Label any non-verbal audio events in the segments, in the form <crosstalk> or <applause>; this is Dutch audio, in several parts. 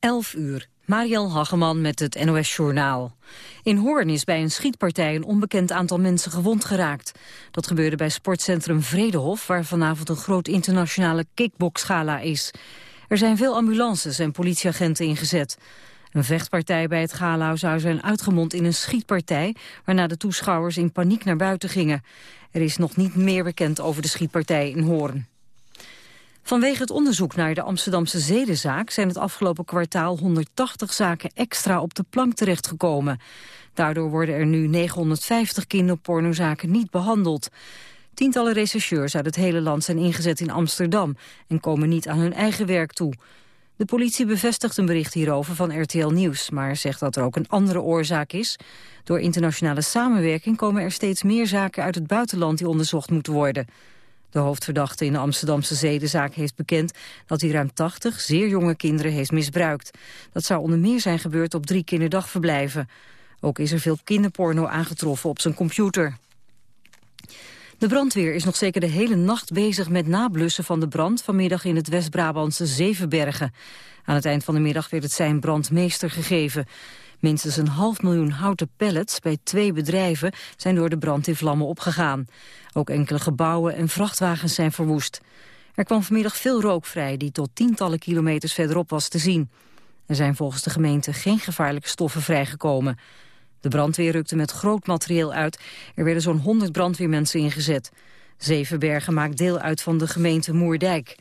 11 uur. Mariel Hageman met het NOS Journaal. In Hoorn is bij een schietpartij een onbekend aantal mensen gewond geraakt. Dat gebeurde bij sportcentrum Vredehof... waar vanavond een groot internationale kickboxgala is. Er zijn veel ambulances en politieagenten ingezet. Een vechtpartij bij het gala zou zijn uitgemond in een schietpartij... waarna de toeschouwers in paniek naar buiten gingen. Er is nog niet meer bekend over de schietpartij in Hoorn. Vanwege het onderzoek naar de Amsterdamse zedenzaak... zijn het afgelopen kwartaal 180 zaken extra op de plank terechtgekomen. Daardoor worden er nu 950 kinderpornozaken niet behandeld. Tientallen rechercheurs uit het hele land zijn ingezet in Amsterdam... en komen niet aan hun eigen werk toe. De politie bevestigt een bericht hierover van RTL Nieuws... maar zegt dat er ook een andere oorzaak is. Door internationale samenwerking komen er steeds meer zaken uit het buitenland... die onderzocht moeten worden. De hoofdverdachte in de Amsterdamse zedenzaak heeft bekend dat hij ruim 80 zeer jonge kinderen heeft misbruikt. Dat zou onder meer zijn gebeurd op drie kinderdagverblijven. Ook is er veel kinderporno aangetroffen op zijn computer. De brandweer is nog zeker de hele nacht bezig met nablussen van de brand vanmiddag in het West-Brabantse Zevenbergen. Aan het eind van de middag werd het zijn brandmeester gegeven. Minstens een half miljoen houten pallets bij twee bedrijven zijn door de brand in vlammen opgegaan. Ook enkele gebouwen en vrachtwagens zijn verwoest. Er kwam vanmiddag veel rook vrij die tot tientallen kilometers verderop was te zien. Er zijn volgens de gemeente geen gevaarlijke stoffen vrijgekomen. De brandweer rukte met groot materieel uit. Er werden zo'n 100 brandweermensen ingezet. Zevenbergen maakt deel uit van de gemeente Moerdijk.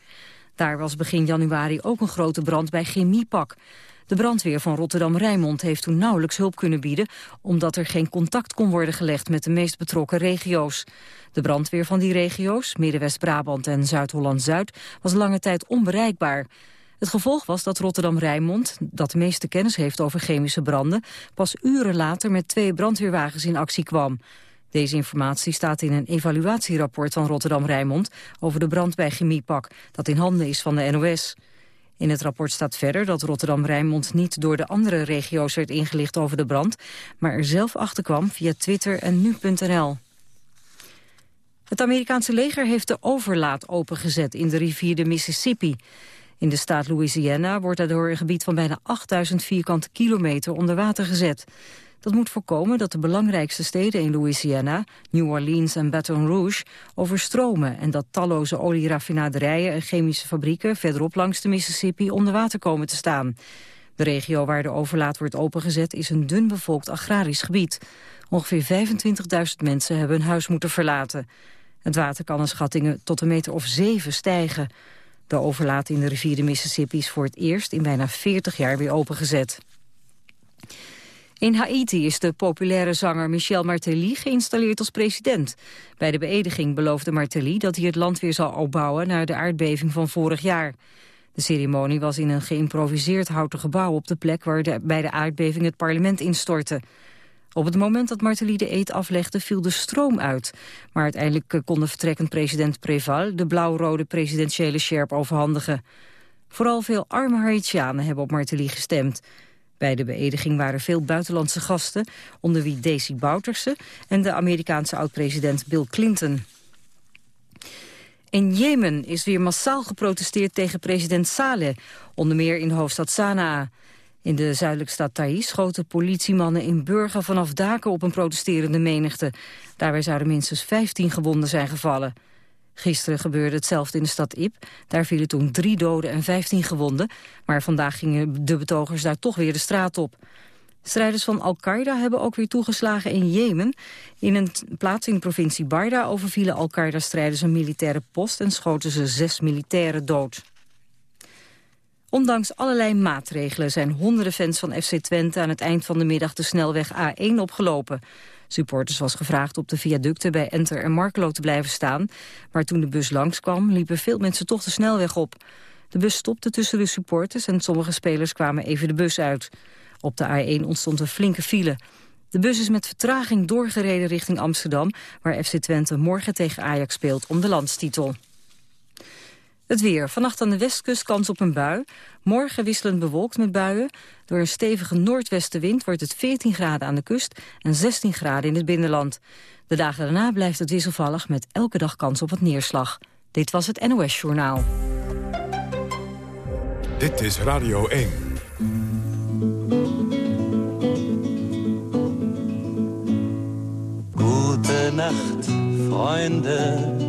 Daar was begin januari ook een grote brand bij Chemiepak. De brandweer van Rotterdam-Rijnmond heeft toen nauwelijks hulp kunnen bieden... omdat er geen contact kon worden gelegd met de meest betrokken regio's. De brandweer van die regio's, Midden-West-Brabant en Zuid-Holland-Zuid... was lange tijd onbereikbaar. Het gevolg was dat Rotterdam-Rijnmond, dat de meeste kennis heeft over chemische branden... pas uren later met twee brandweerwagens in actie kwam. Deze informatie staat in een evaluatierapport van Rotterdam-Rijnmond... over de brand bij Chemiepak, dat in handen is van de NOS. In het rapport staat verder dat Rotterdam-Rijnmond niet door de andere regio's werd ingelicht over de brand, maar er zelf achter kwam via Twitter en nu.nl. Het Amerikaanse leger heeft de overlaat opengezet in de rivier de Mississippi. In de staat Louisiana wordt daardoor een gebied van bijna 8000 vierkante kilometer onder water gezet. Dat moet voorkomen dat de belangrijkste steden in Louisiana, New Orleans en Baton Rouge, overstromen en dat talloze olieraffinaderijen en chemische fabrieken verderop langs de Mississippi onder water komen te staan. De regio waar de overlaat wordt opengezet is een dun bevolkt agrarisch gebied. Ongeveer 25.000 mensen hebben hun huis moeten verlaten. Het water kan naar schattingen tot een meter of zeven stijgen. De overlaat in de rivier de Mississippi is voor het eerst in bijna 40 jaar weer opengezet. In Haiti is de populaire zanger Michel Martelly geïnstalleerd als president. Bij de beëdiging beloofde Martelly dat hij het land weer zal opbouwen na de aardbeving van vorig jaar. De ceremonie was in een geïmproviseerd houten gebouw op de plek waar de, bij de aardbeving het parlement instortte. Op het moment dat Martelly de eet aflegde viel de stroom uit. Maar uiteindelijk eh, kon de vertrekkend president Preval de blauw-rode presidentiële sjerp overhandigen. Vooral veel arme Haitianen hebben op Martelly gestemd. Bij de beëdiging waren veel buitenlandse gasten, onder wie Daisy Bouterse en de Amerikaanse oud-president Bill Clinton. In Jemen is weer massaal geprotesteerd tegen president Saleh, onder meer in de hoofdstad Sanaa. In de zuidelijke stad Taiz schoten politiemannen in burger vanaf daken op een protesterende menigte. Daarbij zouden minstens 15 gewonden zijn gevallen. Gisteren gebeurde hetzelfde in de stad Ib. Daar vielen toen drie doden en 15 gewonden. Maar vandaag gingen de betogers daar toch weer de straat op. Strijders van Al-Qaeda hebben ook weer toegeslagen in Jemen. In een plaats in provincie Barda overvielen Al-Qaeda-strijders een militaire post... en schoten ze zes militairen dood. Ondanks allerlei maatregelen zijn honderden fans van FC Twente... aan het eind van de middag de snelweg A1 opgelopen. Supporters was gevraagd op de viaducten bij Enter en Markelo te blijven staan. Maar toen de bus langskwam liepen veel mensen toch de snelweg op. De bus stopte tussen de supporters en sommige spelers kwamen even de bus uit. Op de A1 ontstond een flinke file. De bus is met vertraging doorgereden richting Amsterdam... waar FC Twente morgen tegen Ajax speelt om de landstitel. Het weer. Vannacht aan de westkust kans op een bui. Morgen wisselend bewolkt met buien. Door een stevige noordwestenwind wordt het 14 graden aan de kust... en 16 graden in het binnenland. De dagen daarna blijft het wisselvallig met elke dag kans op wat neerslag. Dit was het NOS Journaal. Dit is Radio 1. Goedenacht, vrienden.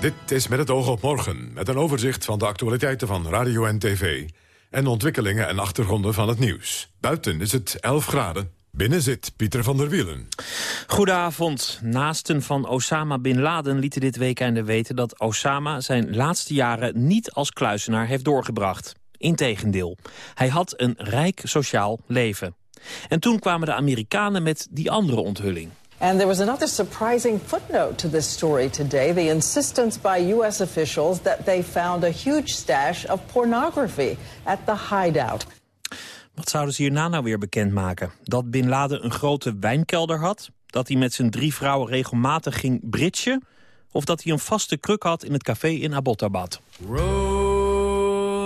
Dit is met het oog op morgen, met een overzicht van de actualiteiten van radio en tv... en ontwikkelingen en achtergronden van het nieuws. Buiten is het 11 graden. Binnen zit Pieter van der Wielen. Goedenavond. Naasten van Osama Bin Laden lieten dit weekende weten... dat Osama zijn laatste jaren niet als kluisenaar heeft doorgebracht. Integendeel, hij had een rijk sociaal leven. En toen kwamen de Amerikanen met die andere onthulling. And there was another surprising footnote to this story today the insistence by U.S. officials that they found a huge stash of pornography at the hideout. Wat zouden ze hierna nou weer bekendmaken? Dat Bin Laden een grote wijnkelder had? Dat hij met zijn drie vrouwen regelmatig ging britsen? Of dat hij een vaste kruk had in het café in Abbottabad? Rosa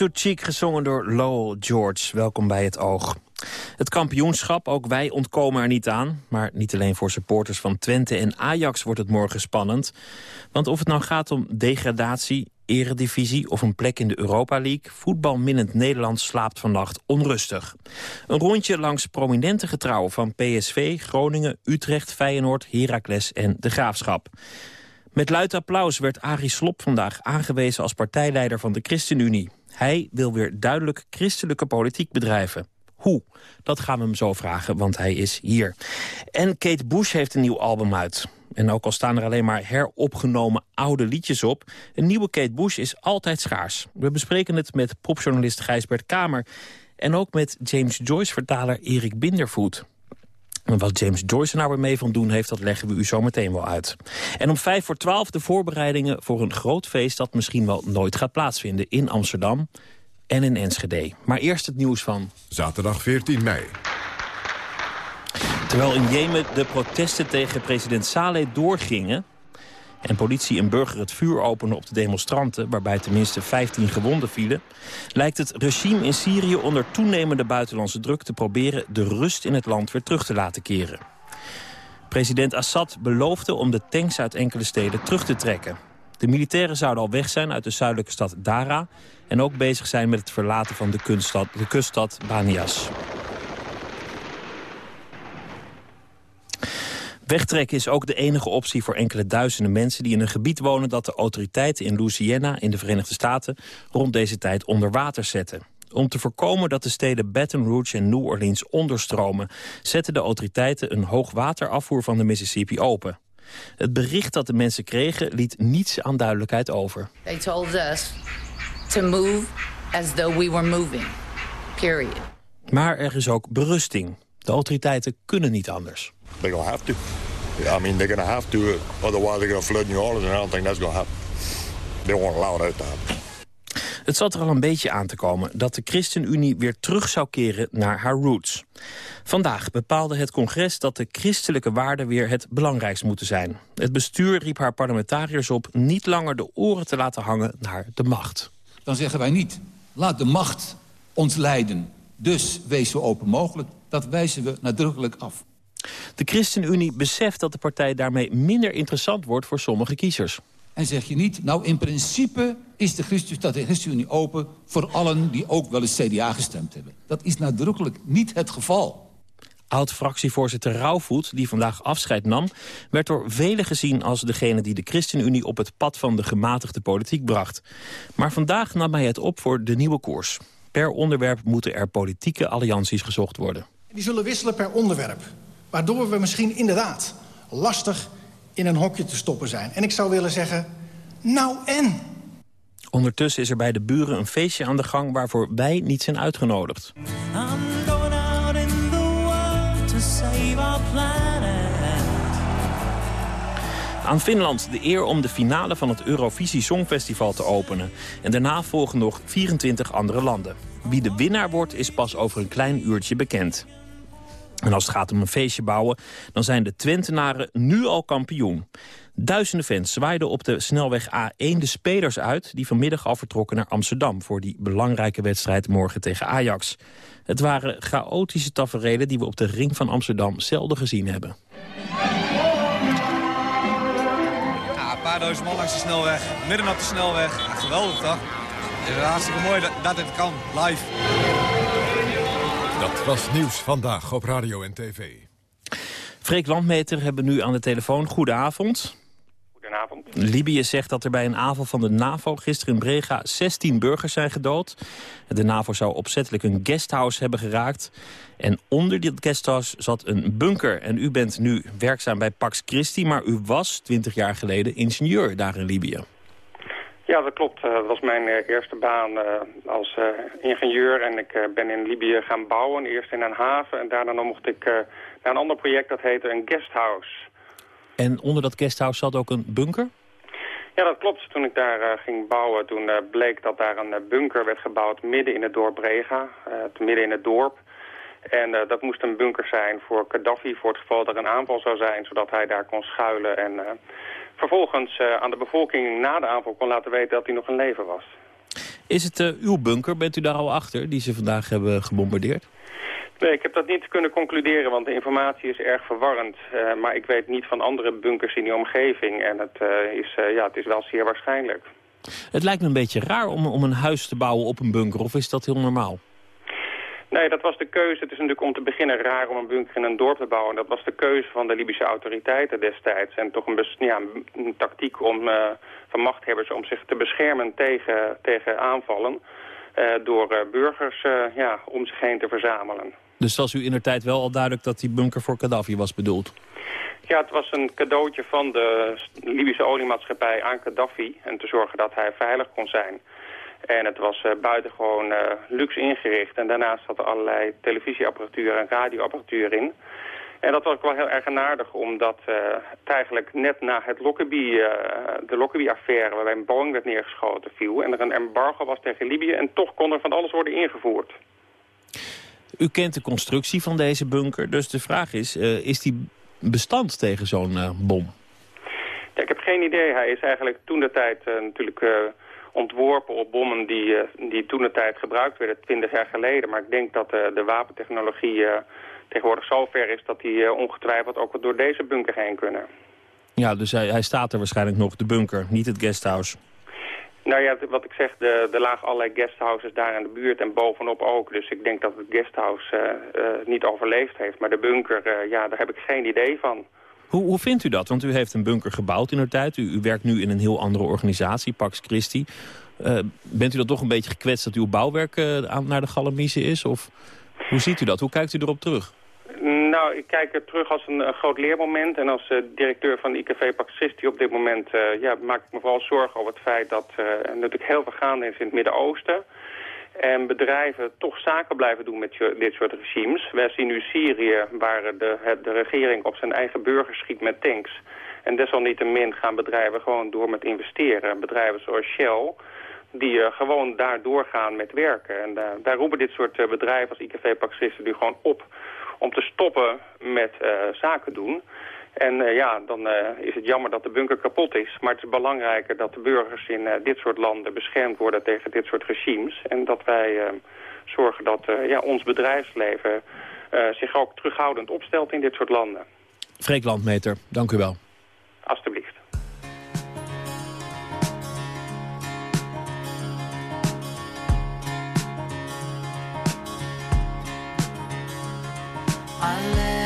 to Cheek, gezongen door Lowell George. Welkom bij het Oog. Het kampioenschap, ook wij ontkomen er niet aan. Maar niet alleen voor supporters van Twente en Ajax wordt het morgen spannend. Want of het nou gaat om degradatie, eredivisie of een plek in de Europa League... voetbalminnend Nederland slaapt vannacht onrustig. Een rondje langs prominente getrouwen van PSV, Groningen, Utrecht, Feyenoord, Heracles en De Graafschap. Met luid applaus werd Arie Slop vandaag aangewezen als partijleider van de ChristenUnie. Hij wil weer duidelijk christelijke politiek bedrijven. Hoe? Dat gaan we hem zo vragen, want hij is hier. En Kate Bush heeft een nieuw album uit. En ook al staan er alleen maar heropgenomen oude liedjes op... een nieuwe Kate Bush is altijd schaars. We bespreken het met popjournalist Gijsbert Kamer... en ook met James Joyce-vertaler Erik Bindervoet. En wat James Joyce er nou weer mee van doen heeft, dat leggen we u zo meteen wel uit. En om vijf voor twaalf de voorbereidingen voor een groot feest... dat misschien wel nooit gaat plaatsvinden in Amsterdam en in Enschede. Maar eerst het nieuws van... Zaterdag 14 mei. Terwijl in Jemen de protesten tegen president Saleh doorgingen... en politie en burger het vuur openen op de demonstranten... waarbij tenminste 15 gewonden vielen... lijkt het regime in Syrië onder toenemende buitenlandse druk... te proberen de rust in het land weer terug te laten keren. President Assad beloofde om de tanks uit enkele steden terug te trekken. De militairen zouden al weg zijn uit de zuidelijke stad Dara... en ook bezig zijn met het verlaten van de, kuststad, de kuststad Banias. Wegtrekken is ook de enige optie voor enkele duizenden mensen... die in een gebied wonen dat de autoriteiten in Louisiana in de Verenigde Staten... rond deze tijd onder water zetten. Om te voorkomen dat de steden Baton Rouge en New Orleans onderstromen... zetten de autoriteiten een hoogwaterafvoer van de Mississippi open. Het bericht dat de mensen kregen liet niets aan duidelijkheid over. They told us to move as though we were moving. Period. Maar er is ook berusting. De autoriteiten kunnen niet anders. They're have to. I mean, they're gonna have to. Otherwise, they're gonna flood New Orleans, and I don't think that's gonna happen. They won't allow that to happen. Het zat er al een beetje aan te komen dat de ChristenUnie weer terug zou keren naar haar roots. Vandaag bepaalde het congres dat de christelijke waarden weer het belangrijkst moeten zijn. Het bestuur riep haar parlementariërs op niet langer de oren te laten hangen naar de macht. Dan zeggen wij niet, laat de macht ons leiden. Dus wees zo open mogelijk. Dat wijzen we nadrukkelijk af. De ChristenUnie beseft dat de partij daarmee minder interessant wordt voor sommige kiezers. En zeg je niet, nou in principe is de Christus, staat de ChristenUnie open... voor allen die ook wel eens CDA gestemd hebben. Dat is nadrukkelijk niet het geval. Oud-fractievoorzitter Rauwvoet, die vandaag afscheid nam... werd door velen gezien als degene die de ChristenUnie... op het pad van de gematigde politiek bracht. Maar vandaag nam hij het op voor de nieuwe koers. Per onderwerp moeten er politieke allianties gezocht worden. Die zullen wisselen per onderwerp. Waardoor we misschien inderdaad lastig in een hokje te stoppen zijn. En ik zou willen zeggen, nou en? Ondertussen is er bij de buren een feestje aan de gang... waarvoor wij niet zijn uitgenodigd. I'm going out in the world to save our planet. Aan Finland de eer om de finale van het Eurovisie Songfestival te openen. En daarna volgen nog 24 andere landen. Wie de winnaar wordt is pas over een klein uurtje bekend. En als het gaat om een feestje bouwen, dan zijn de Twentenaren nu al kampioen. Duizenden fans zwaaiden op de snelweg A1 de spelers uit... die vanmiddag al vertrokken naar Amsterdam... voor die belangrijke wedstrijd morgen tegen Ajax. Het waren chaotische taferelen die we op de ring van Amsterdam zelden gezien hebben. Ja, een paar duizend man langs de snelweg, midden op de snelweg. Geweldig toch? Het is hartstikke mooi dat, dat het kan, live. Dat was nieuws vandaag op radio en tv. Freek Landmeter hebben we nu aan de telefoon. Goedenavond. Goedenavond. Libië zegt dat er bij een aanval van de NAVO gisteren in Brega 16 burgers zijn gedood. De NAVO zou opzettelijk een guesthouse hebben geraakt. En onder dit guesthouse zat een bunker. En u bent nu werkzaam bij Pax Christi, maar u was 20 jaar geleden ingenieur daar in Libië. Ja, dat klopt. Eh, Dat was mijn eh, eerste baan eh, als ingenieur. En ik ben in Libië gaan bouwen. Eerst in een haven en daarna nog mocht ik naar een ander project dat heette een guesthouse. En onder dat guesthouse zat ook een bunker? Ja, dat klopt. Toen ik daar ging bouwen, toen bleek dat daar een bunker werd gebouwd midden in het dorp Brega, midden in het dorp. En dat moest een bunker zijn voor Gaddafi, voor het geval dat er een aanval zou zijn, zodat hij daar kon schuilen. En vervolgens eh, aan de bevolking na de aanval kon laten weten dat hij nog in leven was. Is het eh, uw bunker, bent u daar al achter, die ze vandaag hebben gebombardeerd? Nee, ik heb dat niet kunnen concluderen, want de informatie is erg verwarrend. Eh, maar ik weet niet van andere bunkers in die omgeving. En het, is, ja, het is wel zeer waarschijnlijk. Het lijkt me een beetje raar om, om een huis te bouwen op een bunker, of is dat heel normaal? Nee, dat was de keuze. Het is natuurlijk om te beginnen raar om een bunker in een dorp te bouwen. Dat was de keuze van de Libische autoriteiten destijds. En toch een, ja, een- tactiek om, eh, van machthebbers om zich te beschermen tegen, tegen aanvallen. eh, door eh, burgers ja, om zich heen te verzamelen. Dus was u in de tijd wel al duidelijk dat die bunker voor Gaddafi was bedoeld? Ja, het was een cadeautje van de Libische oliemaatschappij aan Gaddafi. En te zorgen dat hij veilig kon zijn. En het was eh, buitengewoon eh, luxe ingericht. En daarnaast zat er allerlei televisieapparatuur en radioapparatuur in. En dat was ook wel heel erg aardig, omdat eh, het eigenlijk net na het Lockerbie, de Lockerbie-affaire... waarbij een Boeing werd neergeschoten viel... en er een embargo was tegen Libië... en toch kon er van alles worden ingevoerd. U kent de constructie van deze bunker, dus de vraag is, is die bestand tegen zo'n bom? Ja, ik heb geen idee. Hij is eigenlijk toen de tijd natuurlijk ontworpen op bommen die, uh, die toen de tijd gebruikt werden, 20 jaar geleden. Maar ik denk dat de wapentechnologie tegenwoordig zo ver is dat die ongetwijfeld ook door deze bunker heen kunnen. Ja, dus hij, hij staat er waarschijnlijk nog, de bunker, niet het guesthouse. Nou ja, wat ik zeg, de, er lagen allerlei guesthouses daar in de buurt en bovenop ook. Dus ik denk dat het guesthouse niet overleefd heeft. Maar de bunker, ja, daar heb ik geen idee van. Hoe, hoe vindt u dat? Want u heeft een bunker gebouwd in uw tijd. U, u werkt nu in een heel andere organisatie, Pax Christi. bent u dan toch een beetje gekwetst dat uw bouwwerk aan, naar de galamiezen is? Of hoe ziet u dat? Hoe kijkt u erop terug? Nou, ik kijk er terug als een, groot leermoment. En als uh, directeur van de IKV Paxisti op dit moment ja, maak ik me vooral zorgen over het feit dat er natuurlijk heel veel gaande is in het Midden-Oosten. En bedrijven toch zaken blijven doen met dit soort regimes. Wij zien nu Syrië, waar de, de regering op zijn eigen burgers schiet met tanks. En desalniettemin gaan bedrijven gewoon door met investeren. Bedrijven zoals Shell, die gewoon daar doorgaan met werken. En daar roepen dit soort bedrijven als IKV Paxisti nu gewoon op om te stoppen met zaken doen. En uh, ja, dan uh, is het jammer dat de bunker kapot is. Maar het is belangrijker dat de burgers in dit soort landen beschermd worden tegen dit soort regimes. En dat wij zorgen dat ja, ons bedrijfsleven zich ook terughoudend opstelt in dit soort landen. Freek Landmeter, dank u wel. Alsjeblieft. I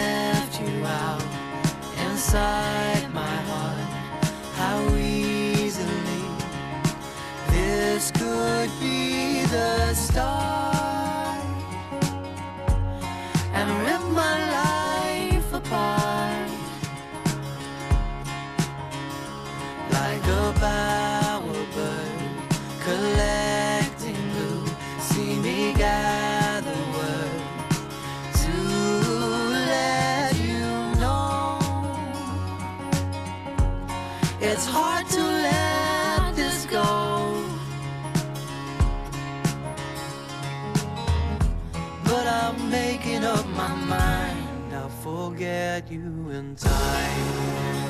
inside my heart. How easily this could be the start and rip my life forget you in time.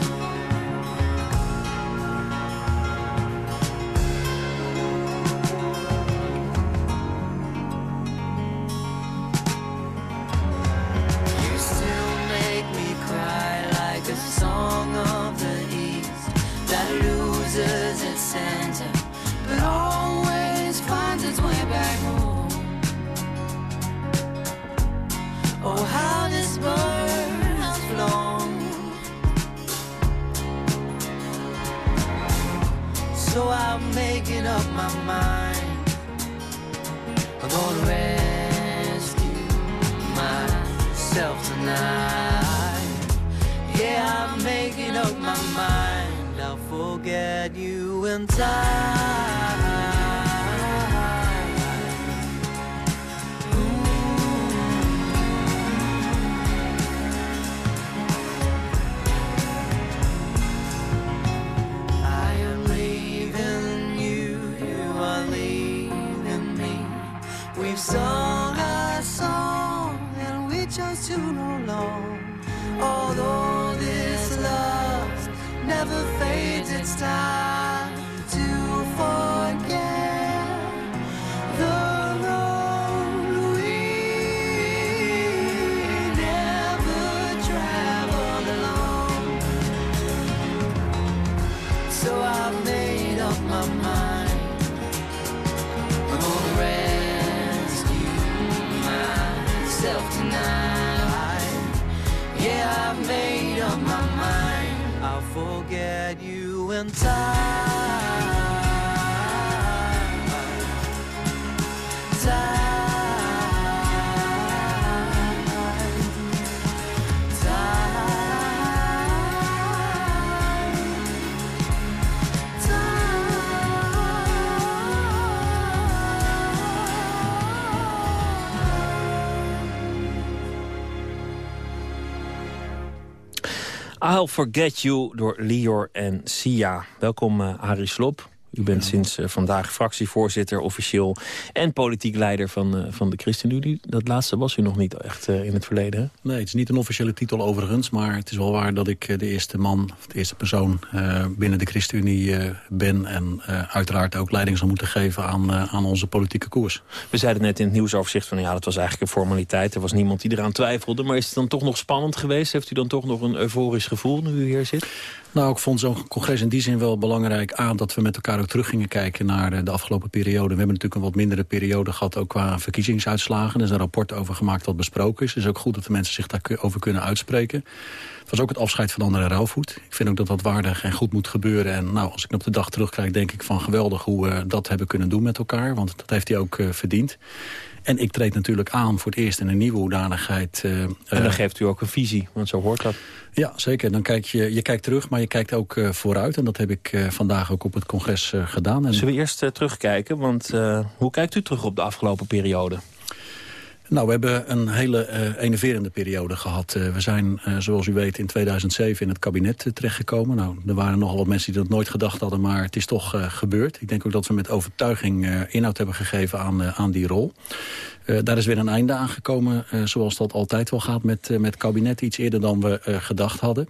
Making up my mind. I'm gonna rescue myself tonight. Yeah, I'm making up my mind. I'll forget you in time. stop. Forget You door Lior en Sia. Welkom, uh, Harry Slop. U bent sinds eh, vandaag fractievoorzitter officieel... en politiek leider van, eh, van de ChristenUnie. Dat laatste was u nog niet echt eh, in het verleden, hè? Nee, het is niet een officiële titel overigens... maar het is wel waar dat ik de eerste man, of de eerste persoon... binnen de ChristenUnie ben... en uiteraard ook leiding zal moeten geven aan, aan onze politieke koers. We zeiden net in het nieuwsoverzicht van... ja, dat was eigenlijk een formaliteit. Er was niemand die eraan twijfelde. Maar is het dan toch nog spannend geweest? Heeft u dan toch nog een euforisch gevoel nu u hier zit? Nou, ik vond zo'n congres in die zin wel belangrijk aan... dat we met elkaar ook terug gingen kijken naar eh, de afgelopen periode. We hebben natuurlijk een wat mindere periode gehad... ook qua verkiezingsuitslagen. Er is een rapport over gemaakt wat besproken is. Het is ook goed dat de mensen zich daarover kunnen uitspreken. Het was ook het afscheid van André Rauwvoet. Ik vind ook dat dat waardig en goed moet gebeuren. En nou, als ik op de dag terugkijk, denk ik van geweldig hoe we dat hebben kunnen doen met elkaar. Want dat heeft hij ook uh, verdiend. En ik treed natuurlijk aan voor het eerst in een nieuwe hoedanigheid. Uh, en dan geeft u ook een visie, want zo hoort dat. Ja, zeker. Dan kijk je, je kijkt terug, maar je kijkt ook uh, vooruit. En dat heb ik vandaag ook op het congres gedaan. En... Zullen we eerst terugkijken? Want hoe kijkt u terug op de afgelopen periode? Nou, we hebben een hele uh, enerverende periode gehad. Uh, we zijn, uh, zoals u weet, in 2007 in het kabinet terechtgekomen. Nou, er waren nogal wat mensen die dat nooit gedacht hadden, maar het is toch gebeurd. Ik denk ook dat we met overtuiging inhoud hebben gegeven aan, aan die rol. Uh, daar is weer een einde aangekomen, uh, zoals dat altijd wel gaat met, uh, met kabinet. Iets eerder dan we gedacht hadden.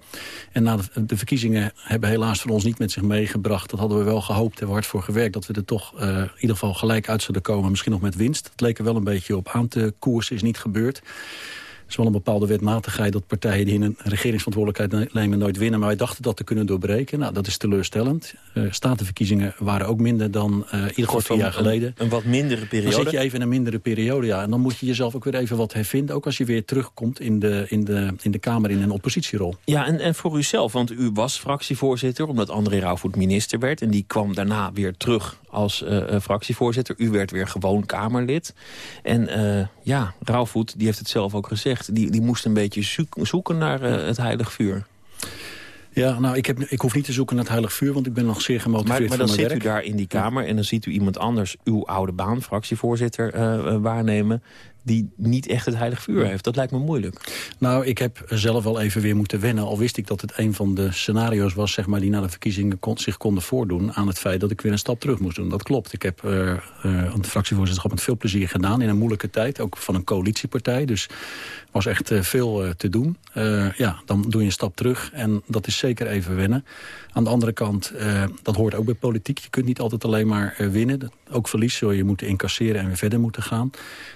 En na de, de, verkiezingen hebben helaas voor ons niet met zich meegebracht. Dat hadden we wel gehoopt en hard voor gewerkt. Dat we er toch in ieder geval gelijk uit zouden komen. Misschien nog met winst. Het leek er wel een beetje op aan te koersen. Is niet gebeurd is wel een bepaalde wetmatigheid dat partijen die in een regeringsverantwoordelijkheid nemen nooit winnen. Maar wij dachten dat te kunnen doorbreken. Nou, dat is teleurstellend. Uh, statenverkiezingen waren ook minder dan uh, ieder geval vier jaar geleden. Een, een, wat mindere periode. Dan zit je even in een mindere periode, ja. En dan moet je jezelf ook weer even wat hervinden. Ook als je weer terugkomt in de, in de, in de Kamer in een oppositierol. Ja, en, en voor uzelf, want u was fractievoorzitter... omdat André Rauwvoet minister werd. En die kwam daarna weer terug als uh, fractievoorzitter. U werd weer gewoon Kamerlid. En ja, Rauwvoet, die heeft het zelf ook gezegd die, die moest een beetje zoeken naar het heilig vuur. Ja, nou, ik, heb, ik hoef niet te zoeken naar het heilig vuur, want ik ben nog zeer gemotiveerd Maar, maar dan zit u daar in die kamer en dan ziet u iemand anders uw oude baan, fractievoorzitter, uh, waarnemen die niet echt het heilig vuur heeft. Dat lijkt me moeilijk. Nou, ik heb zelf wel even weer moeten wennen. Al wist ik dat het een van de scenario's was... Zeg maar, die na de verkiezingen kon, zich konden voordoen... aan het feit dat ik weer een stap terug moest doen. Dat klopt. Ik heb uh, uh, een fractievoorzitterschap met veel plezier gedaan... in een moeilijke tijd, ook van een coalitiepartij. Dus was echt uh, veel te doen. ja, dan doe je een stap terug en dat is zeker even wennen. Aan de andere kant, dat hoort ook bij politiek. Je kunt niet altijd alleen maar winnen. Ook verlies zul je moeten incasseren en weer verder moeten gaan.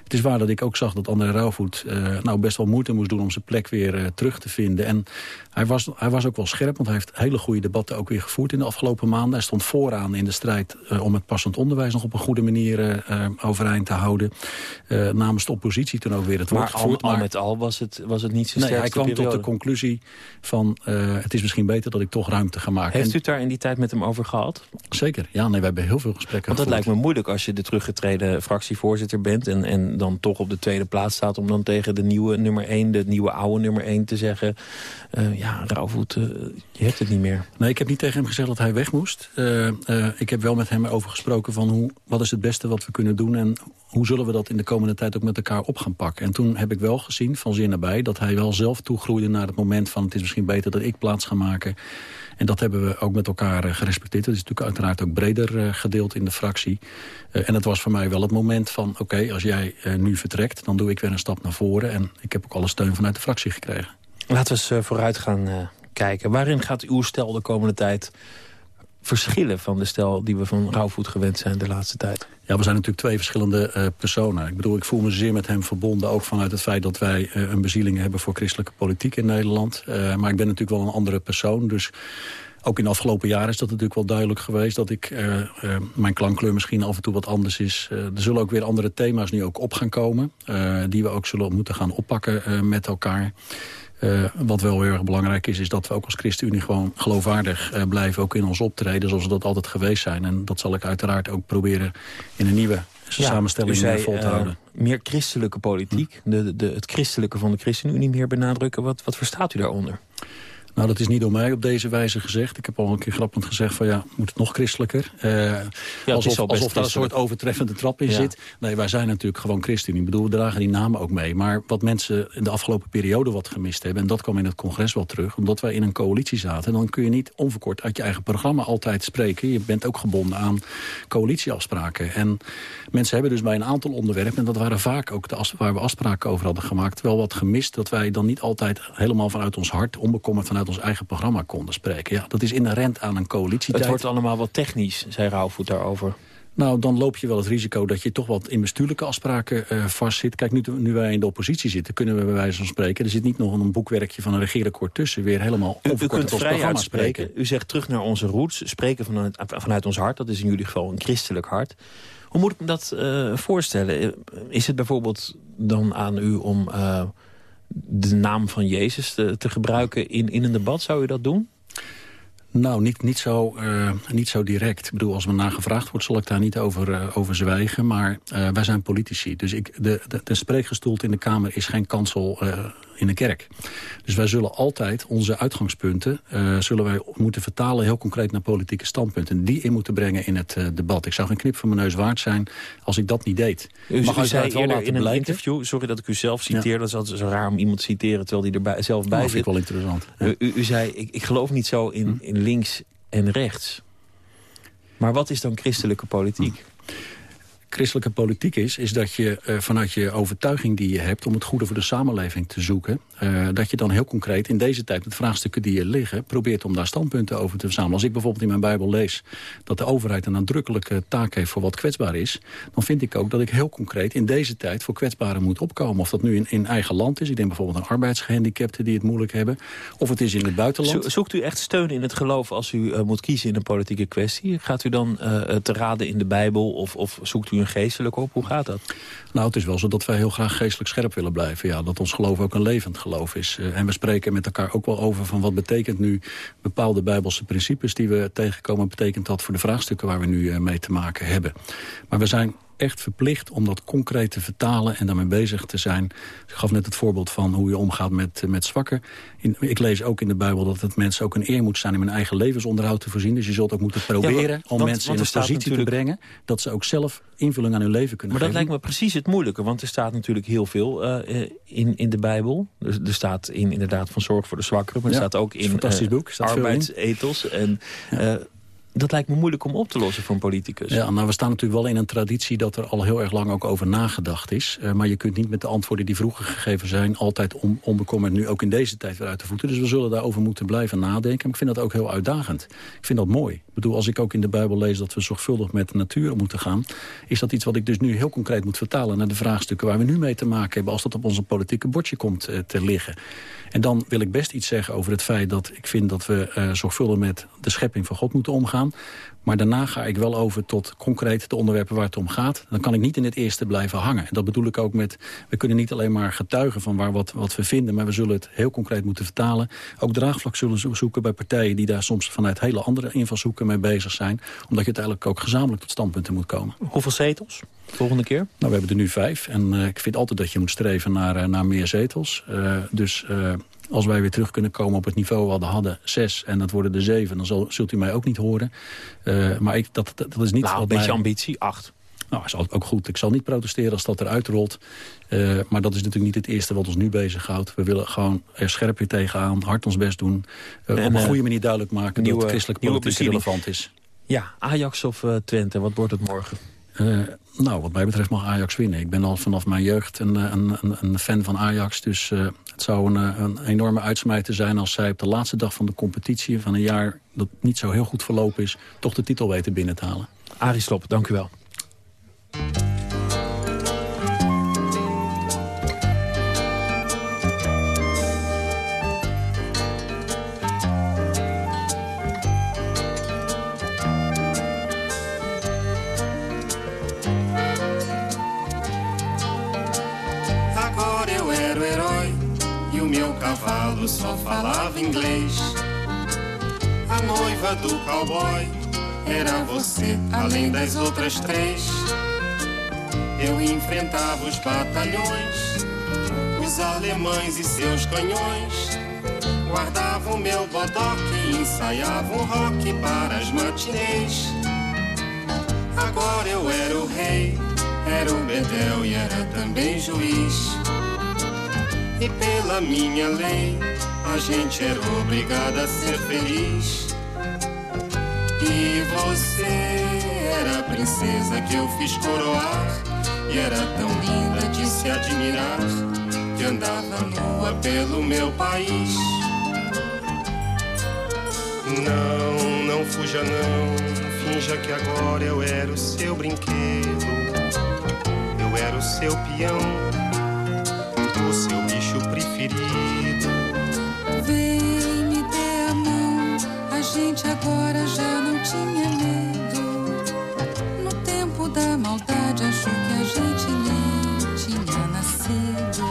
Het is waar dat ik ook zag dat André Rauwvoet nou best wel moeite moest doen om zijn plek weer terug te vinden. En hij was, hij was ook wel scherp, want hij heeft hele goede debatten ook weer gevoerd in de afgelopen maanden. Hij stond vooraan in de strijd om het passend onderwijs nog op een goede manier overeind te houden. namens de oppositie toen ook weer het woord gevoerd. Maar al met al was het, was het niet zo nee, hij kwam tot de conclusie van het is misschien beter dat ik toch ruimte ga maken. Heeft u het daar in die tijd met hem over gehad? Zeker, ja. Nee, we hebben heel veel gesprekken Want dat lijkt me moeilijk als je de teruggetreden fractievoorzitter bent en, en dan toch op de tweede plaats staat... om dan tegen de nieuwe nummer 1, de nieuwe oude nummer 1 te zeggen... Uh, ja, Rauwvoet, uh, je hebt het niet meer. Nee, ik heb niet tegen hem gezegd dat hij weg moest. Uh, ik heb wel met hem over gesproken van hoe, wat is het beste wat we kunnen doen... en hoe zullen we dat in de komende tijd ook met elkaar op gaan pakken. En toen heb ik wel gezien, van zeer nabij... dat hij wel zelf toegroeide naar het moment van... het is misschien beter dat ik plaats ga maken... En dat hebben we ook met elkaar eh, gerespecteerd. Dat is natuurlijk uiteraard ook breder eh, gedeeld in de fractie. Eh, en het was voor mij wel het moment van... oké, als jij nu vertrekt, dan doe ik weer een stap naar voren. En ik heb ook alle steun vanuit de fractie gekregen. Laten we eens vooruit gaan kijken. Waarin gaat uw stel de komende tijd verschillen van de stijl die we van Rauwvoet gewend zijn de laatste tijd? Ja, we zijn natuurlijk twee verschillende uh, personen. Ik bedoel, ik voel me zeer met hem verbonden. Ook vanuit het feit dat wij uh, een bezieling hebben voor christelijke politiek in Nederland. Uh, maar ik ben natuurlijk wel een andere persoon. Dus ook in de afgelopen jaren is dat natuurlijk wel duidelijk geweest... dat ik mijn klankkleur misschien af en toe wat anders is. er zullen ook weer andere thema's nu ook op gaan komen. die we ook zullen moeten gaan oppakken met elkaar. Uh, wat wel heel erg belangrijk is, is dat we ook als ChristenUnie gewoon geloofwaardig uh, blijven. Ook in ons optreden, zoals we dat altijd geweest zijn. En dat zal ik uiteraard ook proberen in een nieuwe samenstelling zei, vol te uh, houden. Meer christelijke politiek, de, de, het christelijke van de ChristenUnie meer benadrukken. Wat, wat verstaat u daaronder? Nou, dat is niet door mij op deze wijze gezegd. Ik heb al een keer grappend gezegd van ja, moet het nog christelijker? Uh, alsof alsof daar een soort overtreffende trap in zit. Nee, wij zijn natuurlijk gewoon christen. Ik bedoel, we dragen die namen ook mee. Maar wat mensen in de afgelopen periode wat gemist hebben... en dat kwam in het congres wel terug, omdat wij in een coalitie zaten... dan kun je niet onverkort uit je eigen programma altijd spreken. Je bent ook gebonden aan coalitieafspraken. En mensen hebben dus bij een aantal onderwerpen... en dat waren vaak ook de waar we afspraken over hadden gemaakt... wel wat gemist dat wij dan niet altijd helemaal vanuit ons hart... onbekommerd vanuit ons eigen programma konden spreken. Ja, dat is inherent aan een coalitie. Het wordt allemaal wat technisch, zei Rauwvoet daarover. Nou, dan loop je wel het risico dat je toch wat in bestuurlijke afspraken uh, vastzit. Kijk, nu, nu, wij in de oppositie zitten, kunnen we bij wijze van spreken... er zit niet nog een boekwerkje van een regeerakkoord tussen... weer helemaal u, u kunt vrij uitspreken. U zegt terug naar onze roots, spreken vanuit, vanuit ons hart. Dat is in jullie geval een christelijk hart. Hoe moet ik me dat uh, voorstellen? Is het bijvoorbeeld dan aan u om uh, de naam van Jezus te, te gebruiken in, in een debat? Zou u dat doen? Nou, niet, niet, zo, uh, niet zo direct. Ik bedoel, als me naar gevraagd wordt, zal ik daar niet over, uh, over zwijgen. Maar uh, wij zijn politici. Dus ik, de, de, de in de Kamer is geen kansel in de kerk. Dus wij zullen altijd onze uitgangspunten uh, zullen wij moeten vertalen heel concreet naar politieke standpunten. Die in moeten brengen in het uh, debat. Ik zou geen knip van mijn neus waard zijn als ik dat niet deed. U, Mag u zei wel in een blijken? interview, sorry dat ik u zelf citeer, ja. dat is altijd zo raar om iemand te citeren terwijl hij er zelf bij oh, zit. vind ik wel interessant. Ja. U, u, zei, ik, ik geloof niet zo in, hm? in links en rechts. Maar wat is dan christelijke politiek? Hm christelijke politiek is... is dat je uh, vanuit je overtuiging die je hebt... om het goede voor de samenleving te zoeken... Uh, dat je dan heel concreet in deze tijd met vraagstukken die er liggen... probeert om daar standpunten over te verzamelen. Als ik bijvoorbeeld in mijn Bijbel lees... dat de overheid een nadrukkelijke taak heeft voor wat kwetsbaar is... dan vind ik ook dat ik heel concreet in deze tijd voor kwetsbaren moet opkomen. Of dat nu in, in eigen land is. Ik denk bijvoorbeeld aan arbeidsgehandicapten die het moeilijk hebben. Of het is in het buitenland. Zo, zoekt u echt steun in het geloof als u uh, moet kiezen in een politieke kwestie? Gaat u dan te raden in de Bijbel of, of zoekt u geestelijk op? Hoe gaat dat? Nou, het is wel zo dat wij heel graag geestelijk scherp willen blijven. Ja, dat ons geloof ook een levend geloof is. Uh, en we spreken met elkaar ook wel over van wat betekent nu bepaalde bijbelse principes die we tegenkomen. Betekent dat voor de vraagstukken waar we nu uh, mee te maken hebben. Maar we zijn echt verplicht om dat concreet te vertalen en daarmee bezig te zijn. Ik gaf net het voorbeeld van hoe je omgaat met, met zwakken. In, ik lees ook in de Bijbel dat het mensen ook een eer moet zijn... om hun eigen levensonderhoud te voorzien. Dus je zult ook moeten proberen ja, om mensen in een positie natuurlijk... te brengen... dat ze ook zelf invulling aan hun leven kunnen maar geven. Maar dat lijkt me precies het moeilijke. Want er staat natuurlijk heel veel uh, in, in de Bijbel. Dus er staat in inderdaad van zorg voor de zwakkeren. Maar er staat ook in uh, arbeidsethos. En, ja. uh, dat lijkt me moeilijk om op te lossen voor een politicus. Ja, nou, we staan natuurlijk wel in een traditie dat er al heel erg lang ook over nagedacht is. Uh, maar je kunt niet met de antwoorden die vroeger gegeven zijn... altijd on, onbekommerd nu ook in deze tijd weer uit de voeten. Dus we zullen daarover moeten blijven nadenken. Maar ik vind dat ook heel uitdagend. Ik vind dat mooi. Ik bedoel, als ik ook in de Bijbel lees dat we zorgvuldig met de natuur moeten gaan... is dat iets wat ik dus nu heel concreet moet vertalen naar de vraagstukken... waar we nu mee te maken hebben als dat op onze politieke bordje komt uh, te liggen. En dan wil ik best iets zeggen over het feit dat ik vind dat we uh, zorgvuldig met de schepping van God moeten omgaan. Maar daarna ga ik wel over tot concreet de onderwerpen waar het om gaat. Dan kan ik niet in het eerste blijven hangen. En dat bedoel ik ook met, we kunnen niet alleen maar getuigen van waar wat, wat we vinden. Maar we zullen het heel concreet moeten vertalen. Ook draagvlak zullen zoeken bij partijen die daar soms vanuit hele andere invalshoeken mee bezig zijn. Omdat je uiteindelijk ook gezamenlijk tot standpunten moet komen. Hoeveel zetels? Volgende keer? Nou, we hebben er nu vijf. En uh, ik vind altijd dat je moet streven naar, uh, naar meer zetels. Uh, dus als wij weer terug kunnen komen op het niveau wat we hadden, zes... en dat worden er zeven, dan zal, zult u mij ook niet horen. Uh, maar ik, dat, dat, dat, is niet... Nou, een beetje mij... ambitie, acht. Nou, is ook goed. Ik zal niet protesteren als dat eruit rolt. Uh, maar dat is natuurlijk niet het eerste wat ons nu bezighoudt. We willen gewoon er scherp weer tegenaan, hard ons best doen. Uh, en, op een goede manier duidelijk maken nieuwe, dat christelijke politiek relevant is. Ja, Ajax of Twente, wat wordt het morgen? Uh, nou, wat mij betreft mag Ajax winnen. Ik ben al vanaf mijn jeugd een, een, een, een fan van Ajax. Dus uh, het zou een, een, enorme uitsmijter zijn als zij op de laatste dag van de competitie... van een jaar dat niet zo heel goed verlopen is... toch de titel weten binnen te halen. Arie dank u wel. Falava inglês. A noiva do cowboy era você, além das outras três. Eu enfrentava os batalhões, os alemães e seus canhões. Guardava o meu bodoque e ensaiava um rock para as matinês. Agora eu era o rei, era o bedel e era também juiz. E pela minha lei, a gente era obrigada a ser feliz. E você era a princesa que eu fiz coroar. E era tão linda de se admirar que andava nua pelo meu país. Não, não fuja não, finja que agora eu era o seu brinquedo. Eu era o seu peão, o seu bicho preferido. Vem, me dê a mão, a gente agora já não tinha medo. No tempo da maldade, achou que a gente nem tinha nascido.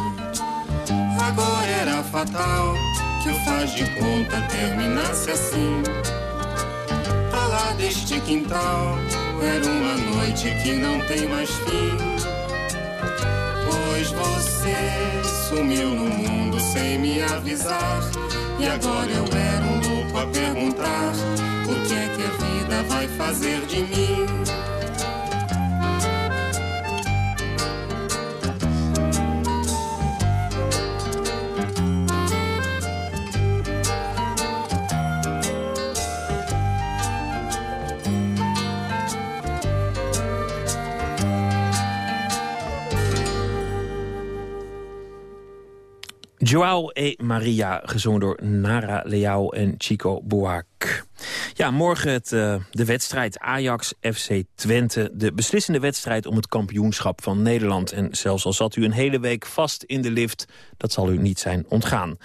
Agora era fatal que o faz de conta terminasse assim. Pra lá deste quintal, era uma noite que não tem mais fim. Você sumiu no mundo sem me avisar. E agora eu era um louco a perguntar: o que é que a vida vai fazer de mim? Joao e Maria, gezongen door Nara Leao en Chico Buarque. Ja, morgen het, eh, de wedstrijd Ajax-FC Twente. De beslissende wedstrijd om het kampioenschap van Nederland. En zelfs al zat u een hele week vast in de lift... dat zal u niet zijn ontgaan.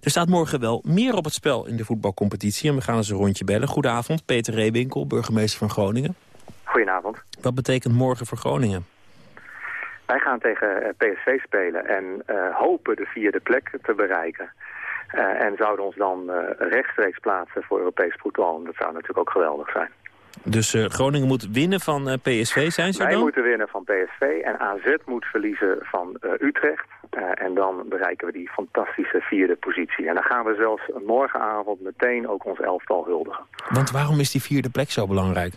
Er staat morgen wel meer op het spel in de voetbalcompetitie... en we gaan eens een rondje bellen. Goedenavond, Peter Reewinkel, burgemeester van Groningen. Goedenavond. Wat betekent morgen voor Groningen? Wij gaan tegen eh, PSV spelen en eh, hopen de vierde plek te bereiken. Eh, en zouden ons dan eh, rechtstreeks plaatsen voor Europees voetbal. En Dat zou natuurlijk ook geweldig zijn. Dus eh, Groningen moet winnen van eh, PSV, zijn ze Wij dan? moeten winnen van PSV en AZ moet verliezen van eh, Utrecht. Eh, en dan bereiken we die fantastische vierde positie. En dan gaan we zelfs morgenavond meteen ook ons elftal huldigen. Want waarom is die vierde plek zo belangrijk?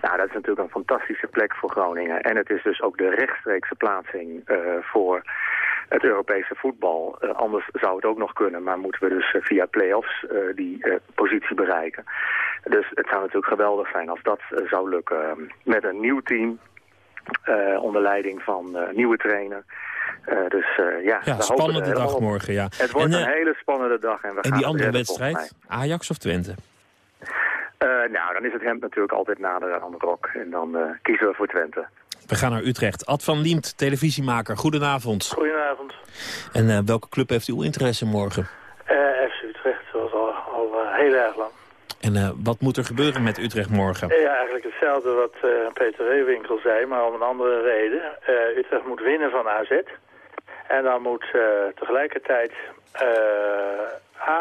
Nou, dat is natuurlijk een fantastische plek voor Groningen. En het is dus ook de rechtstreekse plaatsing eh, voor het Europese voetbal. Eh, anders zou het ook nog kunnen, maar moeten we dus eh, via play-offs die positie bereiken. Dus het zou natuurlijk geweldig zijn als dat zou lukken. Met een nieuw team, onder leiding van nieuwe trainer. Dus ja, Ja, spannende dag morgen, ja. Het wordt En, een hele spannende dag. En, we En gaan die andere wedstrijd, Ajax of Twente? Eh, nou, dan is het hemd natuurlijk altijd nader aan de rok. En dan eh, kiezen we voor Twente. We gaan naar Utrecht. Ad van Liemt, televisiemaker. Goedenavond. Goedenavond. En eh, welke club heeft uw interesse morgen? Eh, FC Utrecht, zoals al, al heel erg lang. En eh, wat moet er gebeuren met Utrecht morgen? Ja, eigenlijk hetzelfde wat eh, Peter Reewinkel zei, maar om een andere reden. Eh, Utrecht moet winnen van AZ. En dan moet eh, tegelijkertijd eh,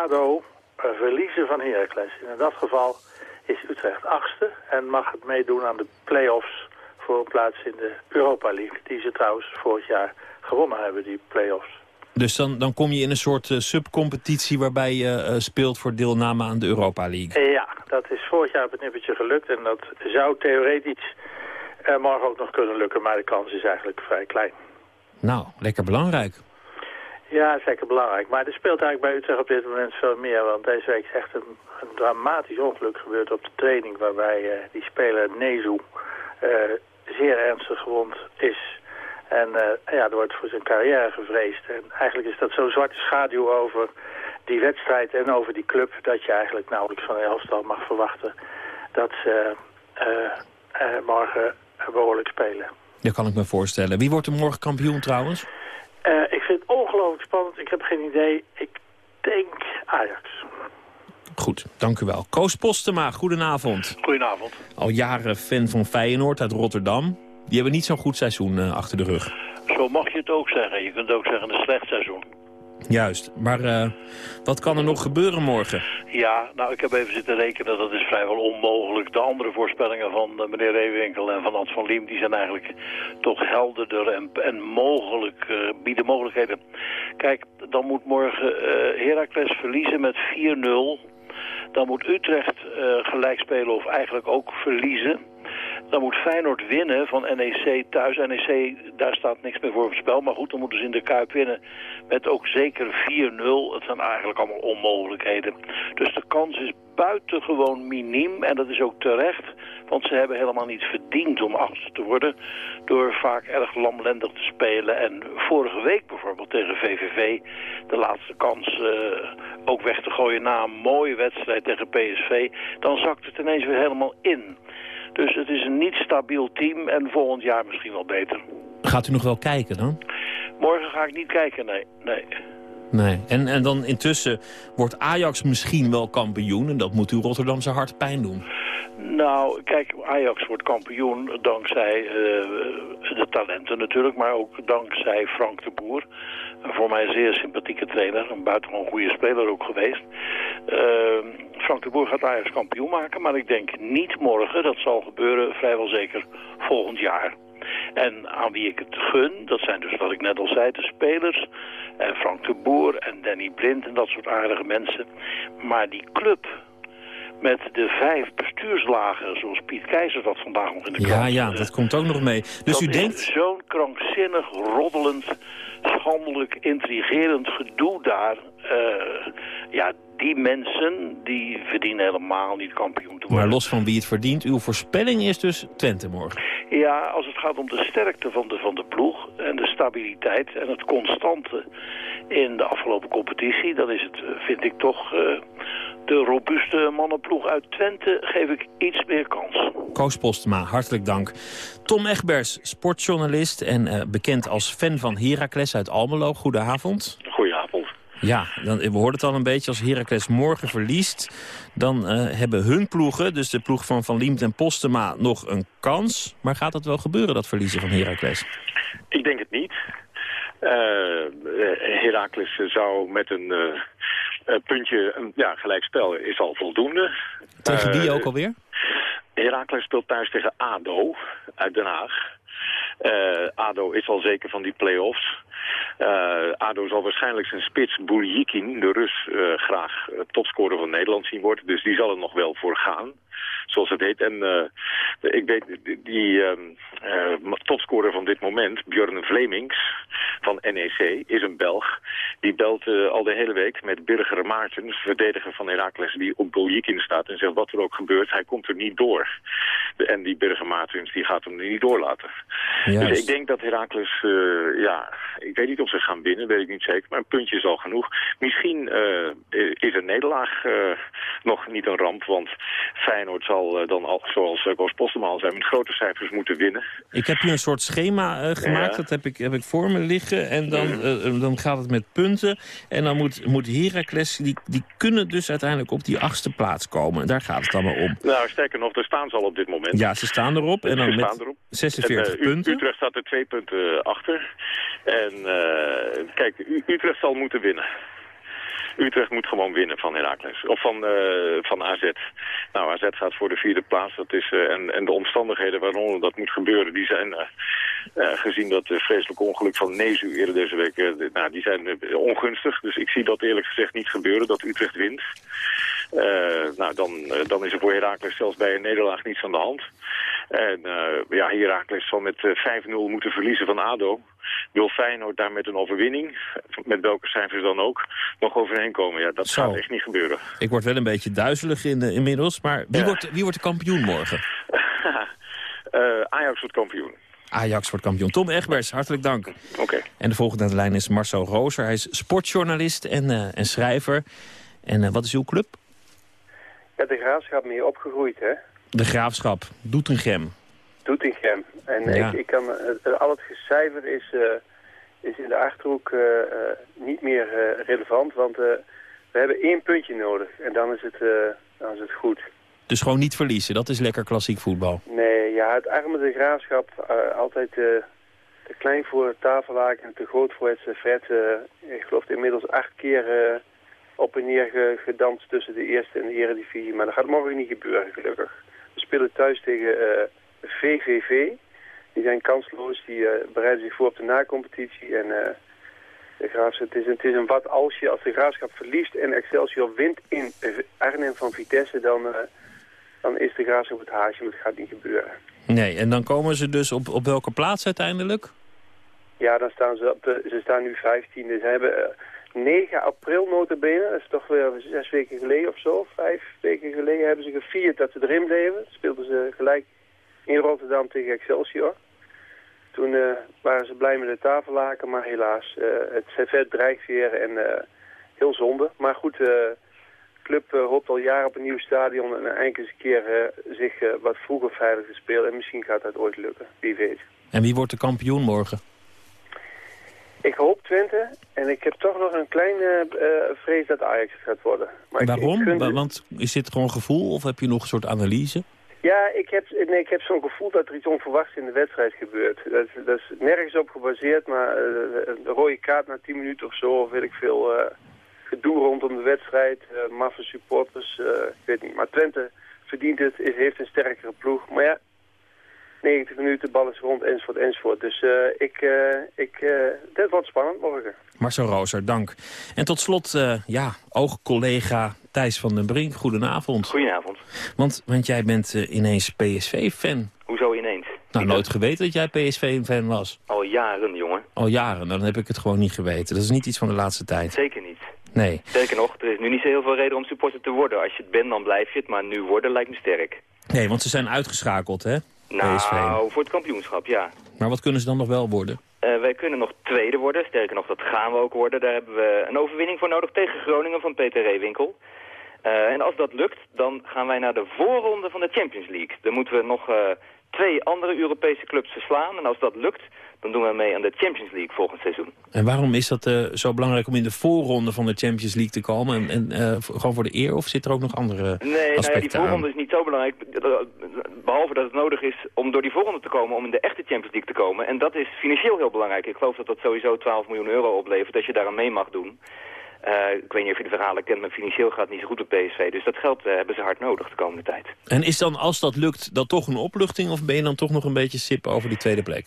ADO verliezen van Heracles. In dat geval is Utrecht achtste en mag het meedoen aan de play-offs voor een plaats in de Europa League. Die ze trouwens vorig jaar gewonnen hebben, die play-offs. Dus dan, dan kom je in een soort eh, subcompetitie waarbij je eh, speelt voor deelname aan de Europa League. Eh, Ja, dat is vorig jaar op het nippertje gelukt. En dat zou theoretisch eh, morgen ook nog kunnen lukken. Maar de kans is eigenlijk vrij klein. Nou, lekker belangrijk. Ja, zeker belangrijk. Maar er speelt eigenlijk bij Utrecht op dit moment veel meer. Want deze week is echt een, dramatisch ongeluk gebeurd op de training. Waarbij eh, die speler Nezu eh, zeer ernstig gewond is. En eh, ja, er wordt voor zijn carrière gevreesd. En eigenlijk is dat zo'n zwarte schaduw over die wedstrijd en over die club... dat je eigenlijk nauwelijks van elftal mag verwachten dat ze morgen behoorlijk spelen. Dat kan ik me voorstellen. Wie wordt er morgen kampioen trouwens? Ik vind het ongelooflijk spannend. Ik heb geen idee. Ik denk Ajax. Goed, dank u wel. Koos Postema, goedenavond. Goedenavond. Al jaren fan van Feyenoord uit Rotterdam. Die hebben niet zo'n goed seizoen eh, achter de rug. Zo mag je het ook zeggen. Je kunt ook zeggen een slecht seizoen. Juist, maar eh, wat kan er nog gebeuren morgen? Ja, nou ik heb even zitten rekenen, dat is vrijwel onmogelijk. De andere voorspellingen van uh, meneer Reewinkel en van Ad van Liem... die zijn eigenlijk toch helderder en, en mogelijk, uh, bieden mogelijkheden. Kijk, dan moet morgen Heracles verliezen met 4-0... Dan moet Utrecht gelijk spelen of eigenlijk ook verliezen. Dan moet Feyenoord winnen van NEC thuis. NEC, daar staat niks meer voor op het spel. Maar goed, dan moeten ze in de Kuip winnen met ook zeker 4-0. Het zijn eigenlijk allemaal onmogelijkheden. Dus de kans is buitengewoon miniem. En dat is ook terecht. Want ze hebben helemaal niet verdiend om achter te worden. Door vaak erg lamlendig te spelen. En vorige week bijvoorbeeld tegen VVV de laatste kans uh, ook weg te gooien na een mooie wedstrijd tegen PSV. Dan zakt het ineens weer helemaal in. Dus het is een niet stabiel team en volgend jaar misschien wel beter. Gaat u nog wel kijken dan? Morgen ga ik niet kijken, nee. nee. Nee. En, en dan intussen wordt Ajax misschien wel kampioen... en dat moet uw Rotterdamse hart pijn doen. Nou, kijk, Ajax wordt kampioen dankzij uh, de talenten natuurlijk... maar ook dankzij Frank de Boer. Voor mij een zeer sympathieke trainer, een buitengewoon goede speler ook geweest. Uh, Frank de Boer gaat Ajax kampioen maken, maar ik denk niet morgen. Dat zal gebeuren vrijwel zeker volgend jaar. En aan wie ik het gun, dat zijn dus wat ik net al zei, de spelers. En Frank de Boer en Danny Blind en dat soort aardige mensen. Maar die club met de vijf bestuurslagen, zoals Piet Keizer dat vandaag nog in de krant... Ja, ja, dat komt ook nog mee. Dus u denkt... zo'n krankzinnig, roddelend, schandelijk, intrigerend gedoe daar. Uh, ja, die mensen, die verdienen helemaal niet kampioen te worden. Maar los van wie het verdient, uw voorspelling is dus Twente morgen. Ja, als het gaat om de sterkte van de, van de ploeg en de stabiliteit en het constante in de afgelopen competitie, dan is het, vind ik toch, uh, de robuuste mannenploeg uit Twente geef ik iets meer kans. Koos Postma, hartelijk dank. Tom Egbers, sportjournalist en uh, bekend als fan van Heracles uit Almelo. Goedenavond. Ja, dan, we hoorden het al een beetje. Als Heracles morgen verliest, dan uh, hebben hun ploegen... dus de ploeg van Van Liemt en Postema, nog een kans. Maar gaat dat wel gebeuren, dat verliezen van Heracles? Ik denk het niet. Uh, Heracles zou met een uh, puntje, een ja, gelijkspel is al voldoende. Tegen wie ook alweer? Heracles speelt thuis tegen ADO uit Den Haag. Uh, ADO is al zeker van die play-offs. Uh, ADO zal waarschijnlijk zijn spits Burjikin, de Rus, uh, graag topscorer van Nederland zien worden. Dus die zal er nog wel voor gaan, zoals het heet. En ik weet, die topscorer van dit moment, Björn Vlemings van NEC, is een Belg. Die belt al de hele week met Birger Maartens, verdediger van Heracles, die op Burjikin staat. En zegt wat er ook gebeurt, hij komt er niet door. En die Birger Maartens, die gaat hem niet doorlaten. Juist. Dus ik denk dat Heracles, ja, ik weet niet of ze gaan winnen, weet ik niet zeker. Maar een puntje is al genoeg. Misschien uh, is een nederlaag uh, nog niet een ramp. Want Feyenoord zal dan, al, zoals uh, Koos Postema zei, met grote cijfers moeten winnen. Ik heb hier een soort schema gemaakt. Ja. Dat heb ik, heb ik voor me liggen. En dan, dan gaat het met punten. En dan moet, moet Heracles, die, die kunnen dus uiteindelijk op die achtste plaats komen. Daar gaat het allemaal om. Nou, sterker nog, daar staan ze al op dit moment. Ja, ze staan erop. En dan met staan erop. 46 en, punten. Utrecht staat er twee punten achter. En uh, kijk, Utrecht zal moeten winnen. Utrecht moet gewoon winnen van Heracles. Of van, uh, van AZ. Nou, AZ gaat voor de vierde plaats. Dat is, uh, en, en de omstandigheden waaronder dat moet gebeuren, die zijn gezien dat vreselijke ongeluk van Nezu eerder deze week, nou, die zijn ongunstig. Dus ik zie dat eerlijk gezegd niet gebeuren, dat Utrecht wint. Nou, dan, dan is er voor Heracles zelfs bij een nederlaag niets aan de hand. En ja, Heracles zal met 5-0 moeten verliezen van ADO wil Feyenoord daar met een overwinning, met welke cijfers dan ook, nog overheen komen. Ja, dat Zo. gaat echt niet gebeuren. Ik word wel een beetje duizelig in, uh, inmiddels. Maar wie, Ja. wordt, wie wordt de kampioen morgen? Uh, <laughs> Ajax wordt kampioen. Ajax wordt kampioen. Tom Egbers, hartelijk dank. Oké. En de volgende aan de lijn is Marcel Rooser. Hij is sportjournalist en, uh, en schrijver. En wat is uw club? Ja, de graafschap meer opgegroeid, hè? De Graafschap, Doetinchem. Doetinchem. En Ja. ik, ik kan, uh, al het gecijfer is, uh, is in de Achterhoek uh, niet meer relevant, want we hebben één puntje nodig en dan is het, dan is het goed. Dus gewoon niet verliezen, dat is lekker klassiek voetbal. Nee, ja, het arme de graafschap altijd te klein voor het tafellaken en te groot voor het servet. Eh, ik geloof inmiddels acht keer eh, op en neer ge- gedanst tussen de eerste en de eredivisie. Maar dat gaat morgen niet gebeuren, gelukkig. We spelen thuis tegen eh, VVV. Die zijn kansloos, die eh, bereiden zich voor op de nacompetitie. En eh, de Graafschap, het, is, het is een wat alsje. Als de Graafschap verliest en Excelsior wint in eh, Arnhem van Vitesse... dan, eh, dan is de Graafschap het haasje, maar het gaat niet gebeuren. Nee, en dan komen ze dus op, op welke plaats uiteindelijk? Ja, dan staan ze, op de, ze staan nu 15. Ze hebben eh, 9 april notabene, dat is toch weer zes weken geleden of zo, vijf weken geleden, hebben ze gevierd dat ze erin bleven. Speelden ze gelijk in Rotterdam tegen Excelsior. Toen eh, waren ze blij met de tafellaken, maar helaas, eh, het servet dreigt weer en eh, heel zonde. Maar goed, de club hoopt al jaren op een nieuw stadion en eindelijk eens een keer zich wat vroeger veilig te spelen. En misschien gaat dat ooit lukken, wie weet. En wie wordt de kampioen morgen? Ik hoop Twente en ik heb toch nog een kleine eh, vrees dat Ajax het gaat worden. Maar Waarom? ik Want is dit gewoon gevoel of heb je nog een soort analyse? ja, ik heb, nee, ik heb zo'n gevoel dat er iets onverwachts in de wedstrijd gebeurt. Dat, is- dat is nergens op gebaseerd, maar eh, een rode kaart na 10 minuten of zo, of weet ik veel, eh, gedoe rondom de wedstrijd, maffe supporters, ik weet niet. Maar Twente verdient het, is, heeft een sterkere ploeg. Maar ja, 90 minuten, bal is rond, enzovoort, enzovoort. Dus eh, ik, eh, ik, eh, dit wordt spannend morgen. Marcel Rooser, dank. En tot slot, eh, ja, oogcollega Thijs van den Brink, goedenavond. Goedenavond. Want, want jij bent ineens PSV-fan. Hoezo ineens? Nou, nooit geweten dat jij PSV-fan was. Al jaren, jongen. Al jaren, dan heb ik het gewoon niet geweten. Dat is niet iets van de laatste tijd. Zeker niet. Nee. Sterker nog, er is nu niet zo heel veel reden om supporter te worden. Als je het bent, dan blijf je het. Maar nu worden lijkt me sterk. Nee, want ze zijn uitgeschakeld, hè? PSV. Nou, voor het kampioenschap, ja. Maar wat kunnen ze dan nog wel worden? Eh, wij kunnen nog tweede worden. Sterker nog, dat gaan we ook worden. Daar hebben we een overwinning voor nodig tegen Groningen van Peter Reewinkel. Eh, en als dat lukt, dan gaan wij naar de voorronde van de Champions League. Dan moeten we nog eh, twee andere Europese clubs verslaan. En als dat lukt, dan doen we mee aan de Champions League volgend seizoen. En waarom is dat eh, zo belangrijk om in de voorronde van de Champions League te komen? En, en eh, gewoon voor de eer of zit er ook nog andere Nee, nou ja, die aspecten voorronde aan? is niet zo belangrijk. Behalve dat het nodig is om door die voorronde te komen, om in de echte Champions League te komen. En dat is financieel heel belangrijk. Ik geloof dat dat sowieso 12 miljoen euro oplevert als je daar aan mee mag doen. Eh, ik weet niet of je de verhalen kent, maar financieel gaat het niet zo goed bij PSV. Dus dat geld eh, hebben ze hard nodig de komende tijd. En is dan, als dat lukt, dat toch een opluchting? Of ben je dan toch nog een beetje sip over die tweede plek?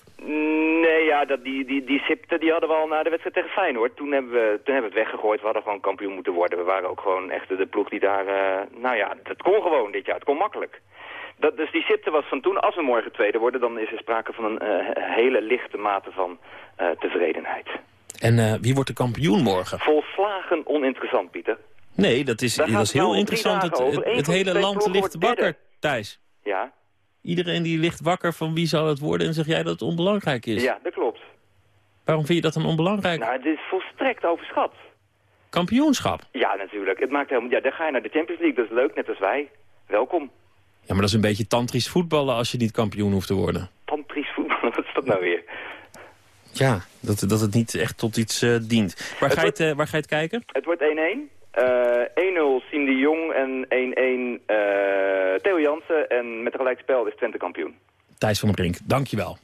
Nee, ja, dat, die, die, die sipte die hadden we al na de wedstrijd tegen Feyenoord. Toen hebben, we, toen hebben we het weggegooid. We hadden gewoon kampioen moeten worden. We waren ook gewoon echt de ploeg die daar... eh, nou ja, dat kon gewoon dit jaar. Het kon makkelijk. Dat, dus die sipte was van toen. Als we morgen tweede worden, dan is er sprake van een hele lichte mate van tevredenheid. En eh, wie wordt de kampioen morgen? Volslagen oninteressant, Pieter. Nee, dat is, dat is heel interessant. Het, het, hele land ligt wakker, Thijs. Ja, Iedereen die ligt wakker van wie zal het worden en zeg jij dat het onbelangrijk is. ja dat klopt. Waarom vind je dat dan onbelangrijk? Nou, het is volstrekt overschat. Kampioenschap. Ja, natuurlijk. Het maakt helemaal... Ja, dan ga je naar de Champions League. Dat is leuk, net als wij. Welkom. Ja, maar dat is een beetje tantrisch voetballen als je niet kampioen hoeft te worden. Tantrisch voetballen, <laughs> wat is dat nou weer? Ja, dat, dat het niet echt tot iets eh, dient. Waar ga, je het, eh, waar ga je het kijken? Het wordt 1-1. Eh 1-0 Cindy Jong en 1-1 eh Theo Jansen. En met een gelijkspel is Twente kampioen. Thijs van den Brink, dankjewel.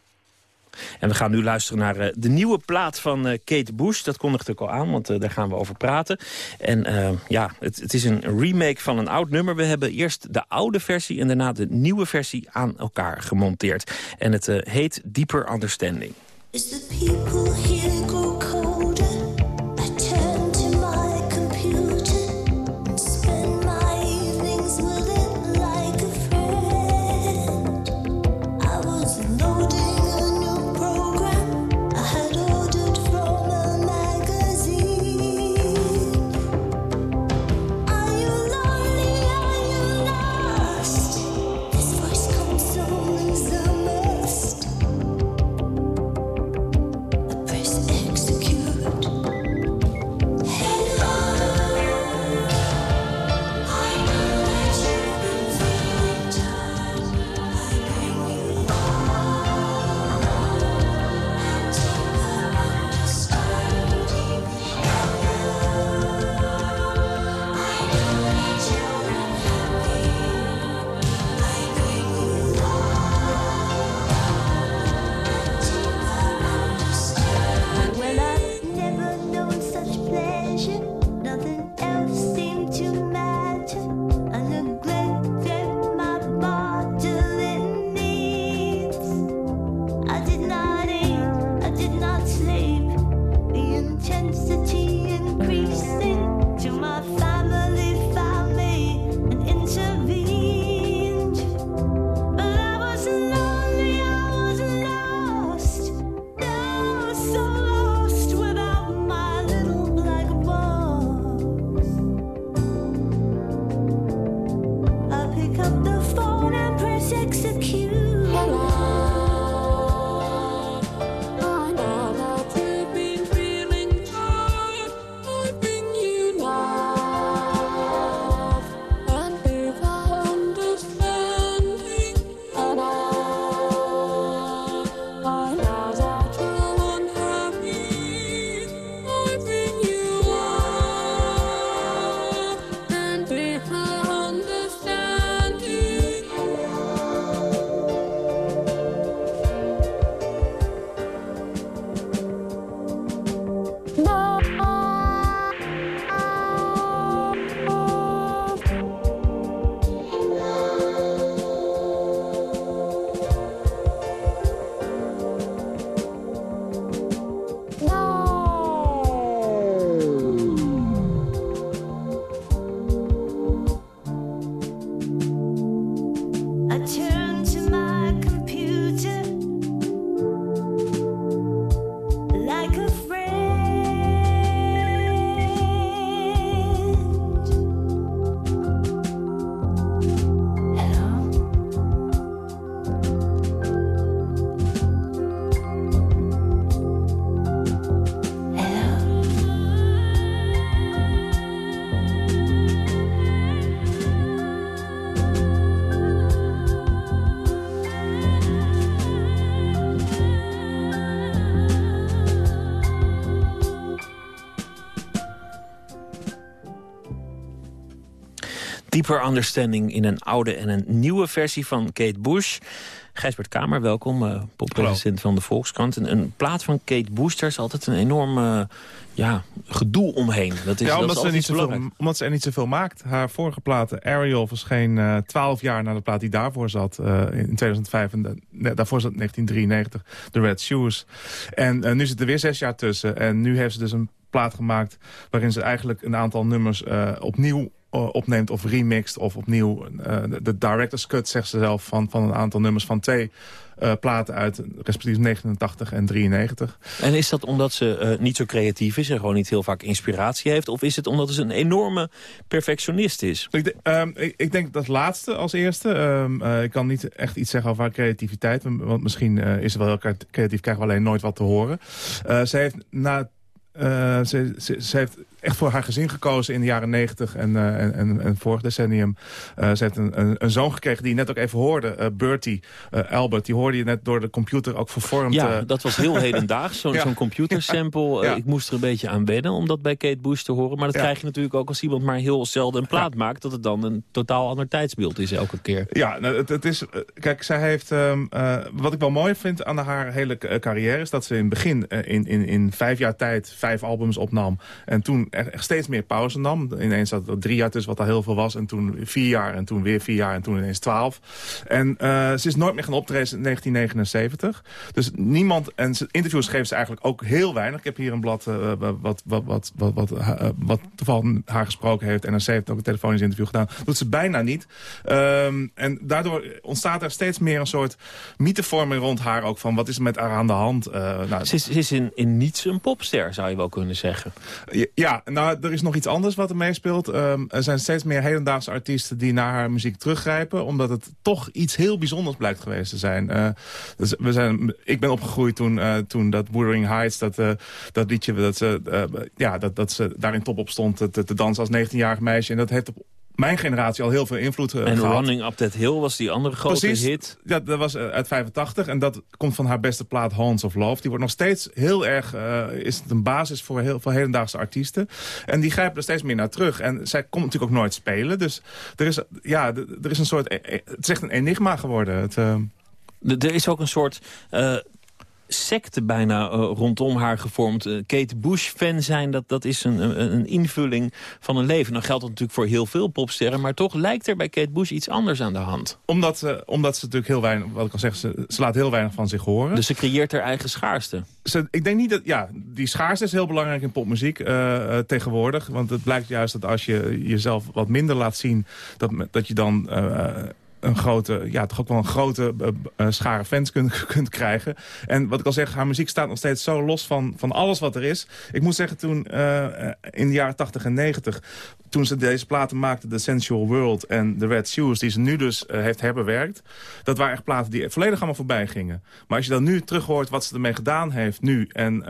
En we gaan nu luisteren naar de nieuwe plaat van eh, Kate Bush. Dat kondigt ook al aan, want daar gaan we over praten. En ja, het, het is een remake van een oud nummer. We hebben eerst de oude versie en daarna de nieuwe versie aan elkaar gemonteerd. En het heet Deeper Understanding. As the people here grow Deeper Understanding in een oude en een nieuwe versie van Kate Bush. Gijsbert Kamer, welkom, uh, van de Volkskrant. Een, een plaat van Kate Bush, daar is altijd een enorm uh, ja, gedoe omheen. Dat is, ja, dat omdat, is ze niet zoveel, omdat ze er niet zoveel maakt. Haar vorige plaat, Ariel, verscheen uh, 12 jaar na de plaat die daarvoor zat. Uh, in 2005 en de, daarvoor zat 1993, The Red Shoes. En nu zit er weer zes jaar tussen. En nu heeft ze dus een plaat gemaakt waarin ze eigenlijk een aantal nummers opnieuw opneemt of remixt of opnieuw uh, de director's cut, zegt ze zelf, van, van een aantal nummers van twee uh, platen uit, respectief 89 en 93. En is dat omdat ze uh, niet zo creatief is en gewoon niet heel vaak inspiratie heeft? Of is het omdat ze een enorme perfectionist is? Ik, um, ik, ik denk dat laatste als eerste. Um, uh, ik kan niet echt iets zeggen over haar creativiteit, want misschien is ze wel heel creatief, krijgen we alleen nooit wat te horen. ze heeft na uh, ze, ze, ze, heeft echt voor haar gezin gekozen in de jaren 90 en, uh, en, en, en vorig decennium. Uh, ze heeft een, een, een, zoon gekregen die je net ook even hoorde, Bertie, Albert. Die hoorde je net door de computer ook vervormd. Ja, dat was heel <laughs> hedendaags, zo'n ja. zo'n computersample. Ja. ik moest er een beetje aan wennen om dat bij Kate Bush te horen. Maar dat ja. krijg je natuurlijk ook als iemand maar heel zelden een plaat maakt... dat het dan een totaal ander tijdsbeeld is elke keer. Ja, nou, het, het, is... Kijk, zij heeft... Um, wat ik wel mooi vind aan haar hele carrière... is dat ze in het begin in, in, in vijf jaar tijd vijf albums opnam. En toen er, er steeds meer pauze nam. Ineens zat er drie jaar tussen, wat al heel veel was. En toen vier jaar, en toen weer vier jaar, en toen ineens twaalf. En uh, ze is nooit meer gaan optreden in 1979. Dus niemand... En interviews geeft ze eigenlijk ook heel weinig. Ik heb hier een blad uh, wat, wat, wat, wat, wat, uh, wat toevallig haar gesproken heeft. En NRC heeft ook een telefonisch interview gedaan. Dat doet ze bijna niet. Um, en daardoor ontstaat er steeds meer een soort mythevorming rond haar ook. Van wat is er met haar aan de hand? nou, ze is, ze is in, in niets een popster, zou je wel kunnen zeggen. Ja, nou, er is nog iets anders wat er meespeelt. Um, er zijn steeds meer hedendaagse artiesten die naar haar muziek teruggrijpen. Omdat het toch iets heel bijzonders blijkt geweest te zijn. Uh, dus we zijn ik ben opgegroeid toen, uh, toen dat Wuthering Heights, dat, uh, dat liedje, dat ze, ja, dat, dat ze daarin top op stond te, te dansen als 19-jarig meisje. En dat heeft op mijn generatie al heel veel invloed uh, en gehad. Running Up That Hill was die andere grote Precies, hit. Ja, dat was uh, uit 85 en dat komt van haar beste plaat Hands of Love. Die wordt nog steeds heel erg, uh, is het een basis voor, heel, voor hedendaagse artiesten. En die grijpen er steeds meer naar terug. En zij komt natuurlijk ook nooit spelen. Dus er is, ja, er is een soort, het is echt een enigma geworden. Het, er is ook een soort secte bijna uh, rondom haar gevormd. Uh, Kate Bush-fan zijn, dat, dat is een, een, een, invulling van een leven. Dan geldt dat natuurlijk voor heel veel popsterren... maar toch lijkt er bij Kate Bush iets anders aan de hand. Omdat, uh, omdat ze natuurlijk heel weinig, wat ik al zeg, ze, ze, laat heel weinig van zich horen. Dus ze creëert haar eigen schaarste. Ze, ik denk niet dat, ja, die schaarste is heel belangrijk in popmuziek tegenwoordig. Want het blijkt juist dat als je jezelf wat minder laat zien... dat, dat je dan een grote, ja, toch ook wel een grote uh, schare fans kunt, <laughs> kunt krijgen. En wat ik al zeg, haar muziek staat nog steeds zo los van, van alles wat er is. Ik moet zeggen, toen uh, in de jaren 80 en 90, toen ze deze platen maakte, The Sensual World en The Red Shoes, die ze nu dus uh, heeft herbewerkt, dat waren echt platen die volledig allemaal voorbij gingen. Maar als je dan nu terug hoort wat ze ermee gedaan heeft nu, en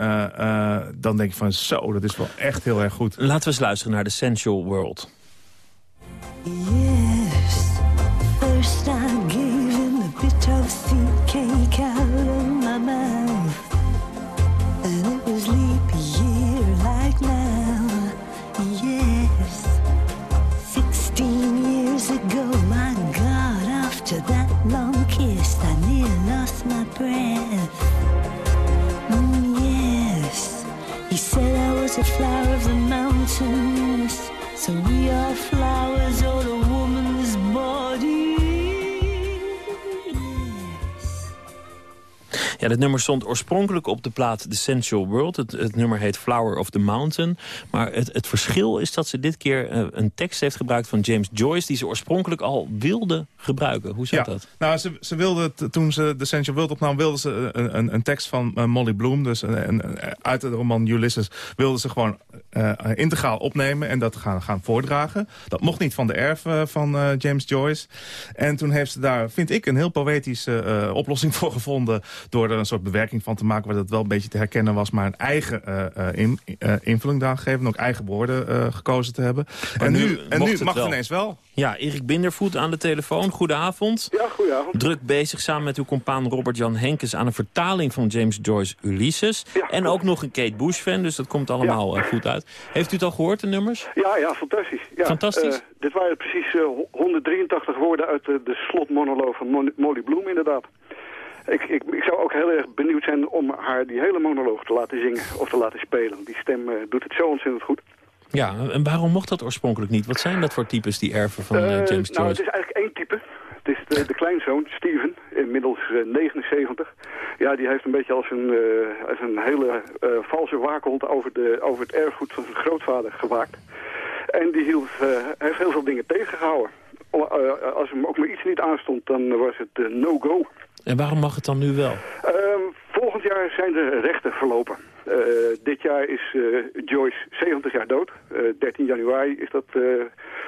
dan denk je van zo, dat is wel echt heel erg goed. Laten we eens luisteren naar The Sensual World. Yes. Said I Ja, dit nummer stond oorspronkelijk op de plaat The Sensual World. Het, het nummer heet Flower of the Mountain. Maar het, het verschil is dat ze dit keer uh, een tekst heeft gebruikt van James Joyce... die ze oorspronkelijk al wilde gebruiken. Hoe zat ja, dat? Nou, ze, ze wilde, toen ze The Sensual World opnam... wilde ze een, een, een tekst van uh, Molly Bloom, dus een, een, uit de roman Ulysses... wilde ze gewoon uh, integraal opnemen en dat gaan, gaan voordragen. Dat mocht niet van de erf van James Joyce. En toen heeft ze daar, vind ik, een heel poëtische oplossing voor gevonden... door door er een soort bewerking van te maken... waar dat wel een beetje te herkennen was... maar een eigen eh, eh, in- eh, invulling aan gegeven... en ook eigen woorden eh, gekozen te hebben. Maar en nu, nu en mocht nu het mag het ineens wel. Ja, Erik Bindervoet aan de telefoon. Goedenavond. Ja, goedenavond. Druk bezig samen met uw compaan Robert-Jan Henkes... aan een vertaling van James Joyce Ulysses. en ook nog een Kate Bush-fan, dus dat komt allemaal goed uit. Heeft u het al gehoord, de nummers? Ja, ja, fantastisch. Ja, Fantastisch? dit waren precies eh, ho- 183 woorden uit de, de slotmonoloog van Molly Bloom, inderdaad. Ik, ik, ik zou ook heel erg benieuwd zijn om haar die hele monoloog te laten zingen of te laten spelen. Die stem eh, doet het zo ontzettend goed. Ja, en waarom mocht dat oorspronkelijk niet? Wat zijn dat voor types, die erven van eh, Eh, James nou, het Joyce? is eigenlijk één type. Het is de, de kleinzoon, Steven, inmiddels eh, 79. Ja, die heeft een beetje als een, als een hele valse waakhond over, de, over het erfgoed van zijn grootvader gewaakt. En die hield, heeft heel veel dingen tegengehouden. Eh, als hem ook maar iets niet aanstond, dan was het no-go. En waarom mag het dan nu wel? Ehm, volgend jaar zijn de rechten verlopen. Eh, dit jaar is eh, Joyce 70 jaar dood. Eh, 13 januari is dat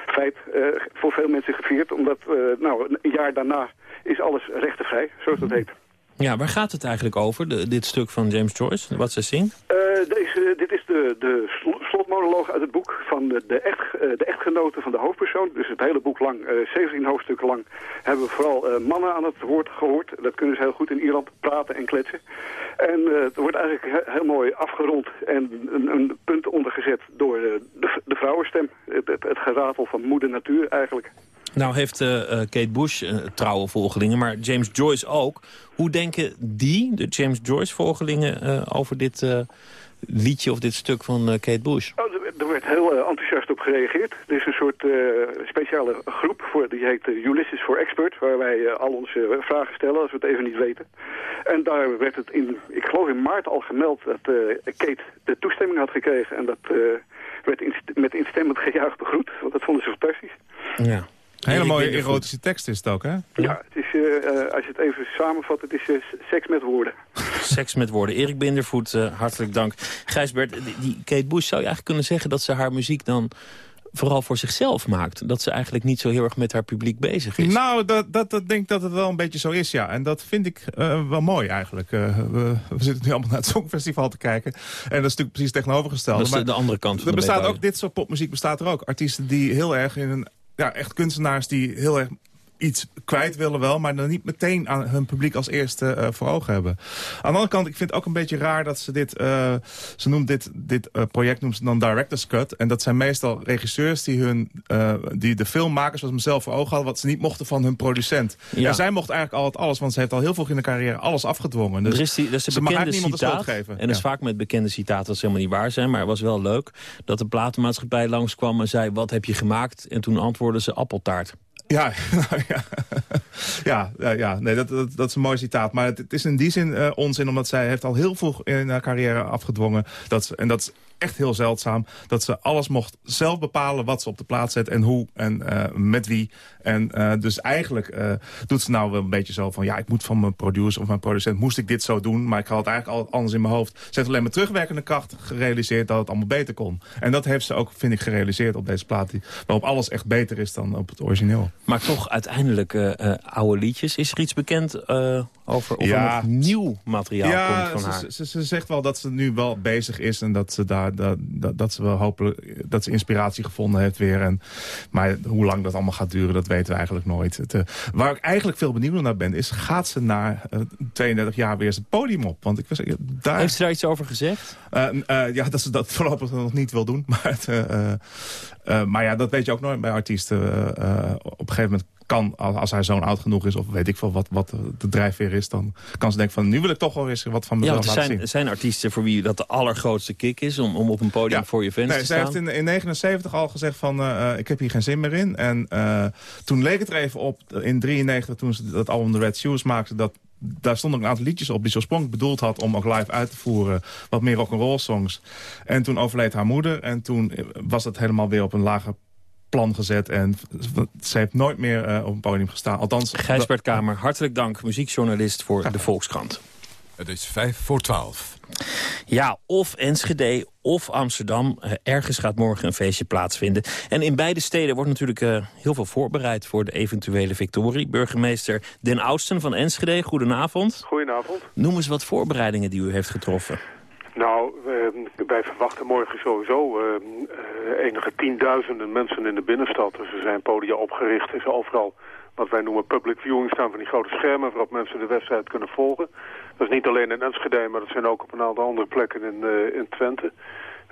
feit voor veel mensen gevierd. Omdat nou, een jaar daarna is alles rechtenvrij, zoals dat heet. Ja, waar gaat het eigenlijk over, de- dit stuk van James Joyce, wat ze zingt? Eh, deze, dit is de, de sl- slotmonoloog uit het boek van de, echt, eh, de echtgenote van de hoofdpersoon. Dus het hele boek lang, eh 17 hoofdstukken lang, hebben we vooral eh, mannen aan het woord gehoord. Dat kunnen ze heel goed in Ierland praten en kletsen. En eh, het wordt eigenlijk he- heel mooi afgerond en een, een punt ondergezet door eh, de, de vrouwenstem. Het, het, het geratel van moeder natuur eigenlijk. Nou heeft eh, eh, Kate Bush eh, trouwe volgelingen, maar James Joyce ook. Hoe denken die, de James Joyce-volgelingen, over dit liedje of dit stuk van Kate Bush? Oh, er, er werd heel enthousiast op gereageerd. Er is een soort speciale groep, voor, die heet Ulysses for Expert... waar wij al onze vragen stellen als we het even niet weten. En daar werd het in, ik geloof in maart al gemeld dat Kate de toestemming had gekregen. En dat werd inst- met instemmend gejuich begroet, want dat vonden ze fantastisch. Ja. Hele mooie erotische tekst is het ook, hè? Ja, het is, eh, eh, als je het even samenvat, het is eh, seks met woorden. <laughs> Seks met woorden. Erik Bindervoet, eh, hartelijk dank. Gijsbert, die, die Kate Bush zou je eigenlijk kunnen zeggen... dat ze haar muziek dan vooral voor zichzelf maakt. Dat ze eigenlijk niet zo heel erg met haar publiek bezig is. Nou, dat, dat, dat denk ik dat het wel een beetje zo is, ja. En dat vind ik eh, wel mooi eigenlijk. Eh, we, we zitten nu allemaal naar het Songfestival te kijken. En dat is natuurlijk precies tegenovergesteld. Dat is de- de andere kant van Er de bestaat ook, dit soort popmuziek bestaat er ook. Artiesten die heel erg in een... Ja, echt kunstenaars die heel erg iets kwijt willen wel... maar dan niet meteen aan hun publiek als eerste eh, voor ogen hebben. Aan de andere kant, ik vind het ook een beetje raar dat ze dit... eh, ze noemt dit, dit eh, project noemt ze dan Director's Cut. En dat zijn meestal regisseurs die, hun, die de film maken zoals ze hem zelf voor ogen hadden... wat ze niet mochten van hun producent. Ja. En zij mocht eigenlijk altijd alles, want ze heeft al heel vroeg in de carrière alles afgedwongen. Dus er is, die, is een ze mag bekende niemand de citaat. schuld geven. En dat is Ja. vaak met bekende citaten dat ze helemaal niet waar zijn. Maar het was wel leuk dat de platenmaatschappij langskwam en zei... wat heb je gemaakt? En toen antwoordden ze appeltaart. Ja, <laughs> nou ja. ja, ja. Nee, dat, dat, dat is een mooi citaat. Maar het, is in die zin eh, onzin, omdat zij heeft al heel vroeg in haar carrière afgedwongen. Dat en dat echt heel zeldzaam. Dat ze alles mocht zelf bepalen wat ze op de plaats zet en hoe en eh, met wie. En eh, dus eigenlijk eh, doet ze nou wel een beetje zo van... ja, ik moet van mijn producer of mijn producent, moest ik dit zo doen? Maar ik had het eigenlijk al anders in mijn hoofd. Ze heeft alleen met terugwerkende kracht gerealiseerd dat het allemaal beter kon. En dat heeft ze ook, vind ik, gerealiseerd op deze plaat. Die, waarop alles echt beter is dan op het origineel. Maar toch uiteindelijk oude liedjes. Is er iets bekend over of Ja. er nog nieuw materiaal ja, komt van ze, haar? Ze, ze zegt wel dat ze nu wel bezig is en dat ze daar dat, dat, dat ze wel hopelijk dat ze inspiratie gevonden heeft weer. En, maar hoe lang dat allemaal gaat duren, dat weten we eigenlijk nooit. Het, eh, waar ik eigenlijk veel benieuwd naar ben, is gaat ze na eh, 32 jaar weer het podium op? Want ik was eh, daar. Heeft ze daar iets over gezegd? Eh, eh, ja, dat ze dat <laughs> voorlopig nog niet wil doen. Maar, het, eh, eh, eh, maar ja, dat weet je ook nooit bij artiesten. Eh, eh, op een gegeven moment kan, als, hij zo'n oud genoeg is... of weet ik veel wat, wat de drijfveer is... dan kan ze denken van, nu wil ik toch wel eens wat van Ja, mezelf want er laten zijn, zien. er zijn artiesten voor wie dat de allergrootste kick is... om, om op een podium voor je fans Nee, te zij staan. heeft in, in 79 al gezegd van, eh, eh, ik heb hier geen zin meer in. En eh, toen leek het er even op, in 93, toen ze dat album The Red Shoes maakte... dat daar stonden een aantal liedjes op die ze oorspronkelijk bedoeld had... om ook live uit te voeren, wat meer rock'n'roll songs. En toen overleed haar moeder en toen was het helemaal weer op een lager plan gezet. En ze heeft nooit meer eh, op een podium gestaan. Althans, Gijsbert Kamer, hartelijk dank. Muziekjournalist voor de Volkskrant. Het is vijf voor twaalf. Ja, of Enschede of Amsterdam. Eh, ergens gaat morgen een feestje plaatsvinden. En in beide steden wordt natuurlijk eh, heel veel voorbereid... voor de eventuele victorie. Burgemeester Den Oudsten van Enschede, goedenavond. Goedenavond. Noem eens wat voorbereidingen die u heeft getroffen. Nou, eh, wij verwachten morgen sowieso eh, eh, enige tienduizenden mensen in de binnenstad. Dus er zijn podia opgericht. Er is overal wat wij noemen public viewing staan van die grote schermen... waarop mensen de wedstrijd kunnen volgen. Dat is niet alleen in Enschede, maar dat zijn ook op een aantal andere plekken in, eh, in Twente.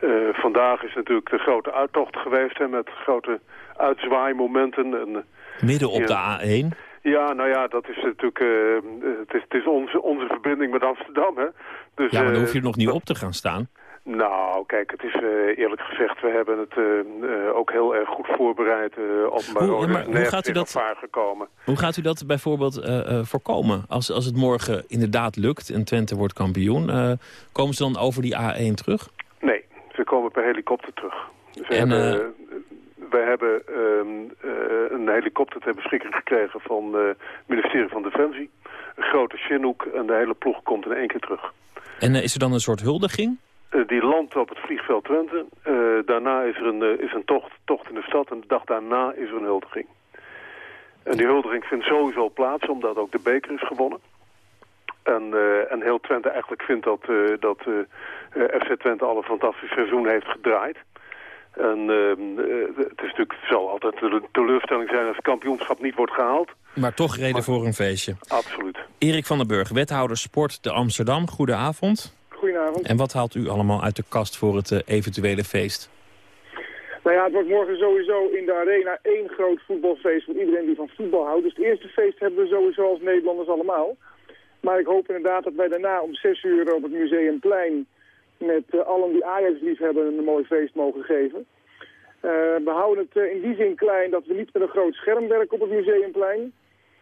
Eh, vandaag is natuurlijk de grote uittocht geweest hè, met grote uitzwaaimomenten. En, Midden op Ja. de A1. ja, nou ja, dat is natuurlijk het is, het is onze, onze verbinding met Amsterdam. Hè? Dus, Ja, maar dan hoef je er nog niet op te gaan staan. Nou, kijk, het is eh, eerlijk gezegd, we hebben het eh, eh, ook heel erg goed voorbereid. Uh, openbaar Hoe- maar hoe gaat u dat- gekomen. Hoe gaat u dat bijvoorbeeld voorkomen? Als, als het morgen inderdaad lukt en Twente wordt kampioen... komen ze dan over die A1 terug? Nee, ze komen per helikopter terug. Ze En, hebben, wij hebben ehm, eh, een helikopter ter beschikking gekregen van het ministerie van Defensie. Een grote Chinook en de hele ploeg komt in één keer terug. En is er dan een soort huldiging? Eh, die landt op het vliegveld Twente. Eh, daarna is er een, eh, is een tocht, tocht in de stad en de dag daarna is er een huldiging. En die huldiging vindt sowieso plaats omdat ook de beker is gewonnen. En, en heel Twente eigenlijk vindt dat, dat FC Twente al een fantastisch seizoen heeft gedraaid. En ehm, eh, het is natuurlijk het zal altijd een teleurstelling zijn als het kampioenschap niet wordt gehaald. Maar toch reden voor een feestje. Absoluut. Erik van den Burg, wethouder sport te Amsterdam. Goedenavond. Goedenavond. En wat haalt u allemaal uit de kast voor het eh, eventuele feest? Nou ja, het wordt morgen sowieso in de arena één groot voetbalfeest voor iedereen die van voetbal houdt. Dus het eerste feest hebben we sowieso als Nederlanders allemaal. Maar ik hoop inderdaad dat wij daarna om zes uur op het Museumplein met eh, allen die Ajax lief hebben een mooi feest mogen geven. Eh, we houden het in die zin klein dat we niet met een groot scherm werken op het Museumplein.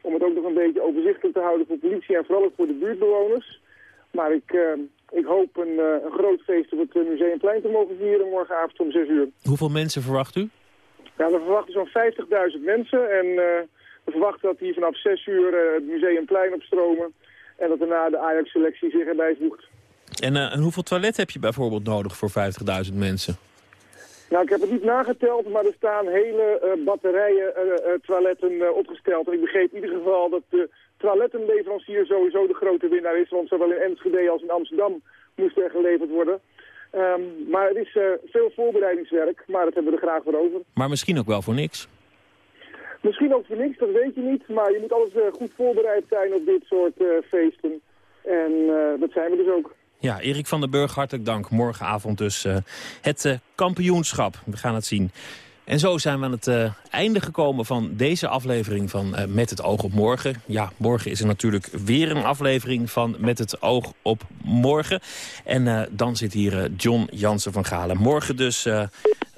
Om het ook nog een beetje overzichtelijk te houden voor politie en vooral ook voor de buurtbewoners. Maar ik, ik hoop een, eh, een groot feest op het eh, Museumplein te mogen vieren morgenavond om 6 uur. Hoeveel mensen verwacht u? Ja, we verwachten zo'n 50.000 mensen en eh, we verwachten dat hier vanaf 6 uur het Museumplein opstromen. En dat daarna de Ajax-selectie zich erbij voegt. En, en hoeveel toilet heb je bijvoorbeeld nodig voor 50.000 mensen? Nou, ik heb het niet nageteld, maar er staan hele batterijen toiletten opgesteld. En ik begreep in ieder geval dat de toilettenleverancier sowieso de grote winnaar is. Want zowel in Enschede als in Amsterdam moest er geleverd worden. Ehm, maar het is eh, veel voorbereidingswerk, maar dat hebben we er graag voor over. Maar misschien ook wel voor niks. Misschien ook voor niks, dat weet je niet. Maar je moet alles eh, goed voorbereid zijn op dit soort eh, feesten. En dat zijn we dus ook. Ja, Erik van den Burg, hartelijk dank. Morgenavond dus het kampioenschap. We gaan het zien. En zo zijn we aan het eh, einde gekomen van deze aflevering van eh, Met het oog op morgen. Ja, morgen is er natuurlijk weer een aflevering van Met het oog op morgen. En eh, dan zit hier John Jansen van Galen. Morgen dus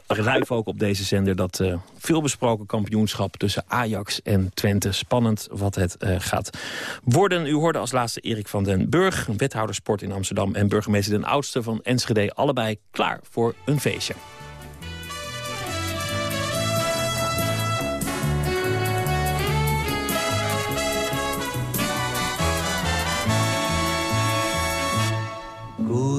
live ook op deze zender dat veelbesproken kampioenschap tussen Ajax en Twente. Spannend wat het gaat worden. U hoorde als laatste Erik van den Burg, wethouder sport in Amsterdam... en burgemeester Den Oudste van Enschede, allebei klaar voor een feestje.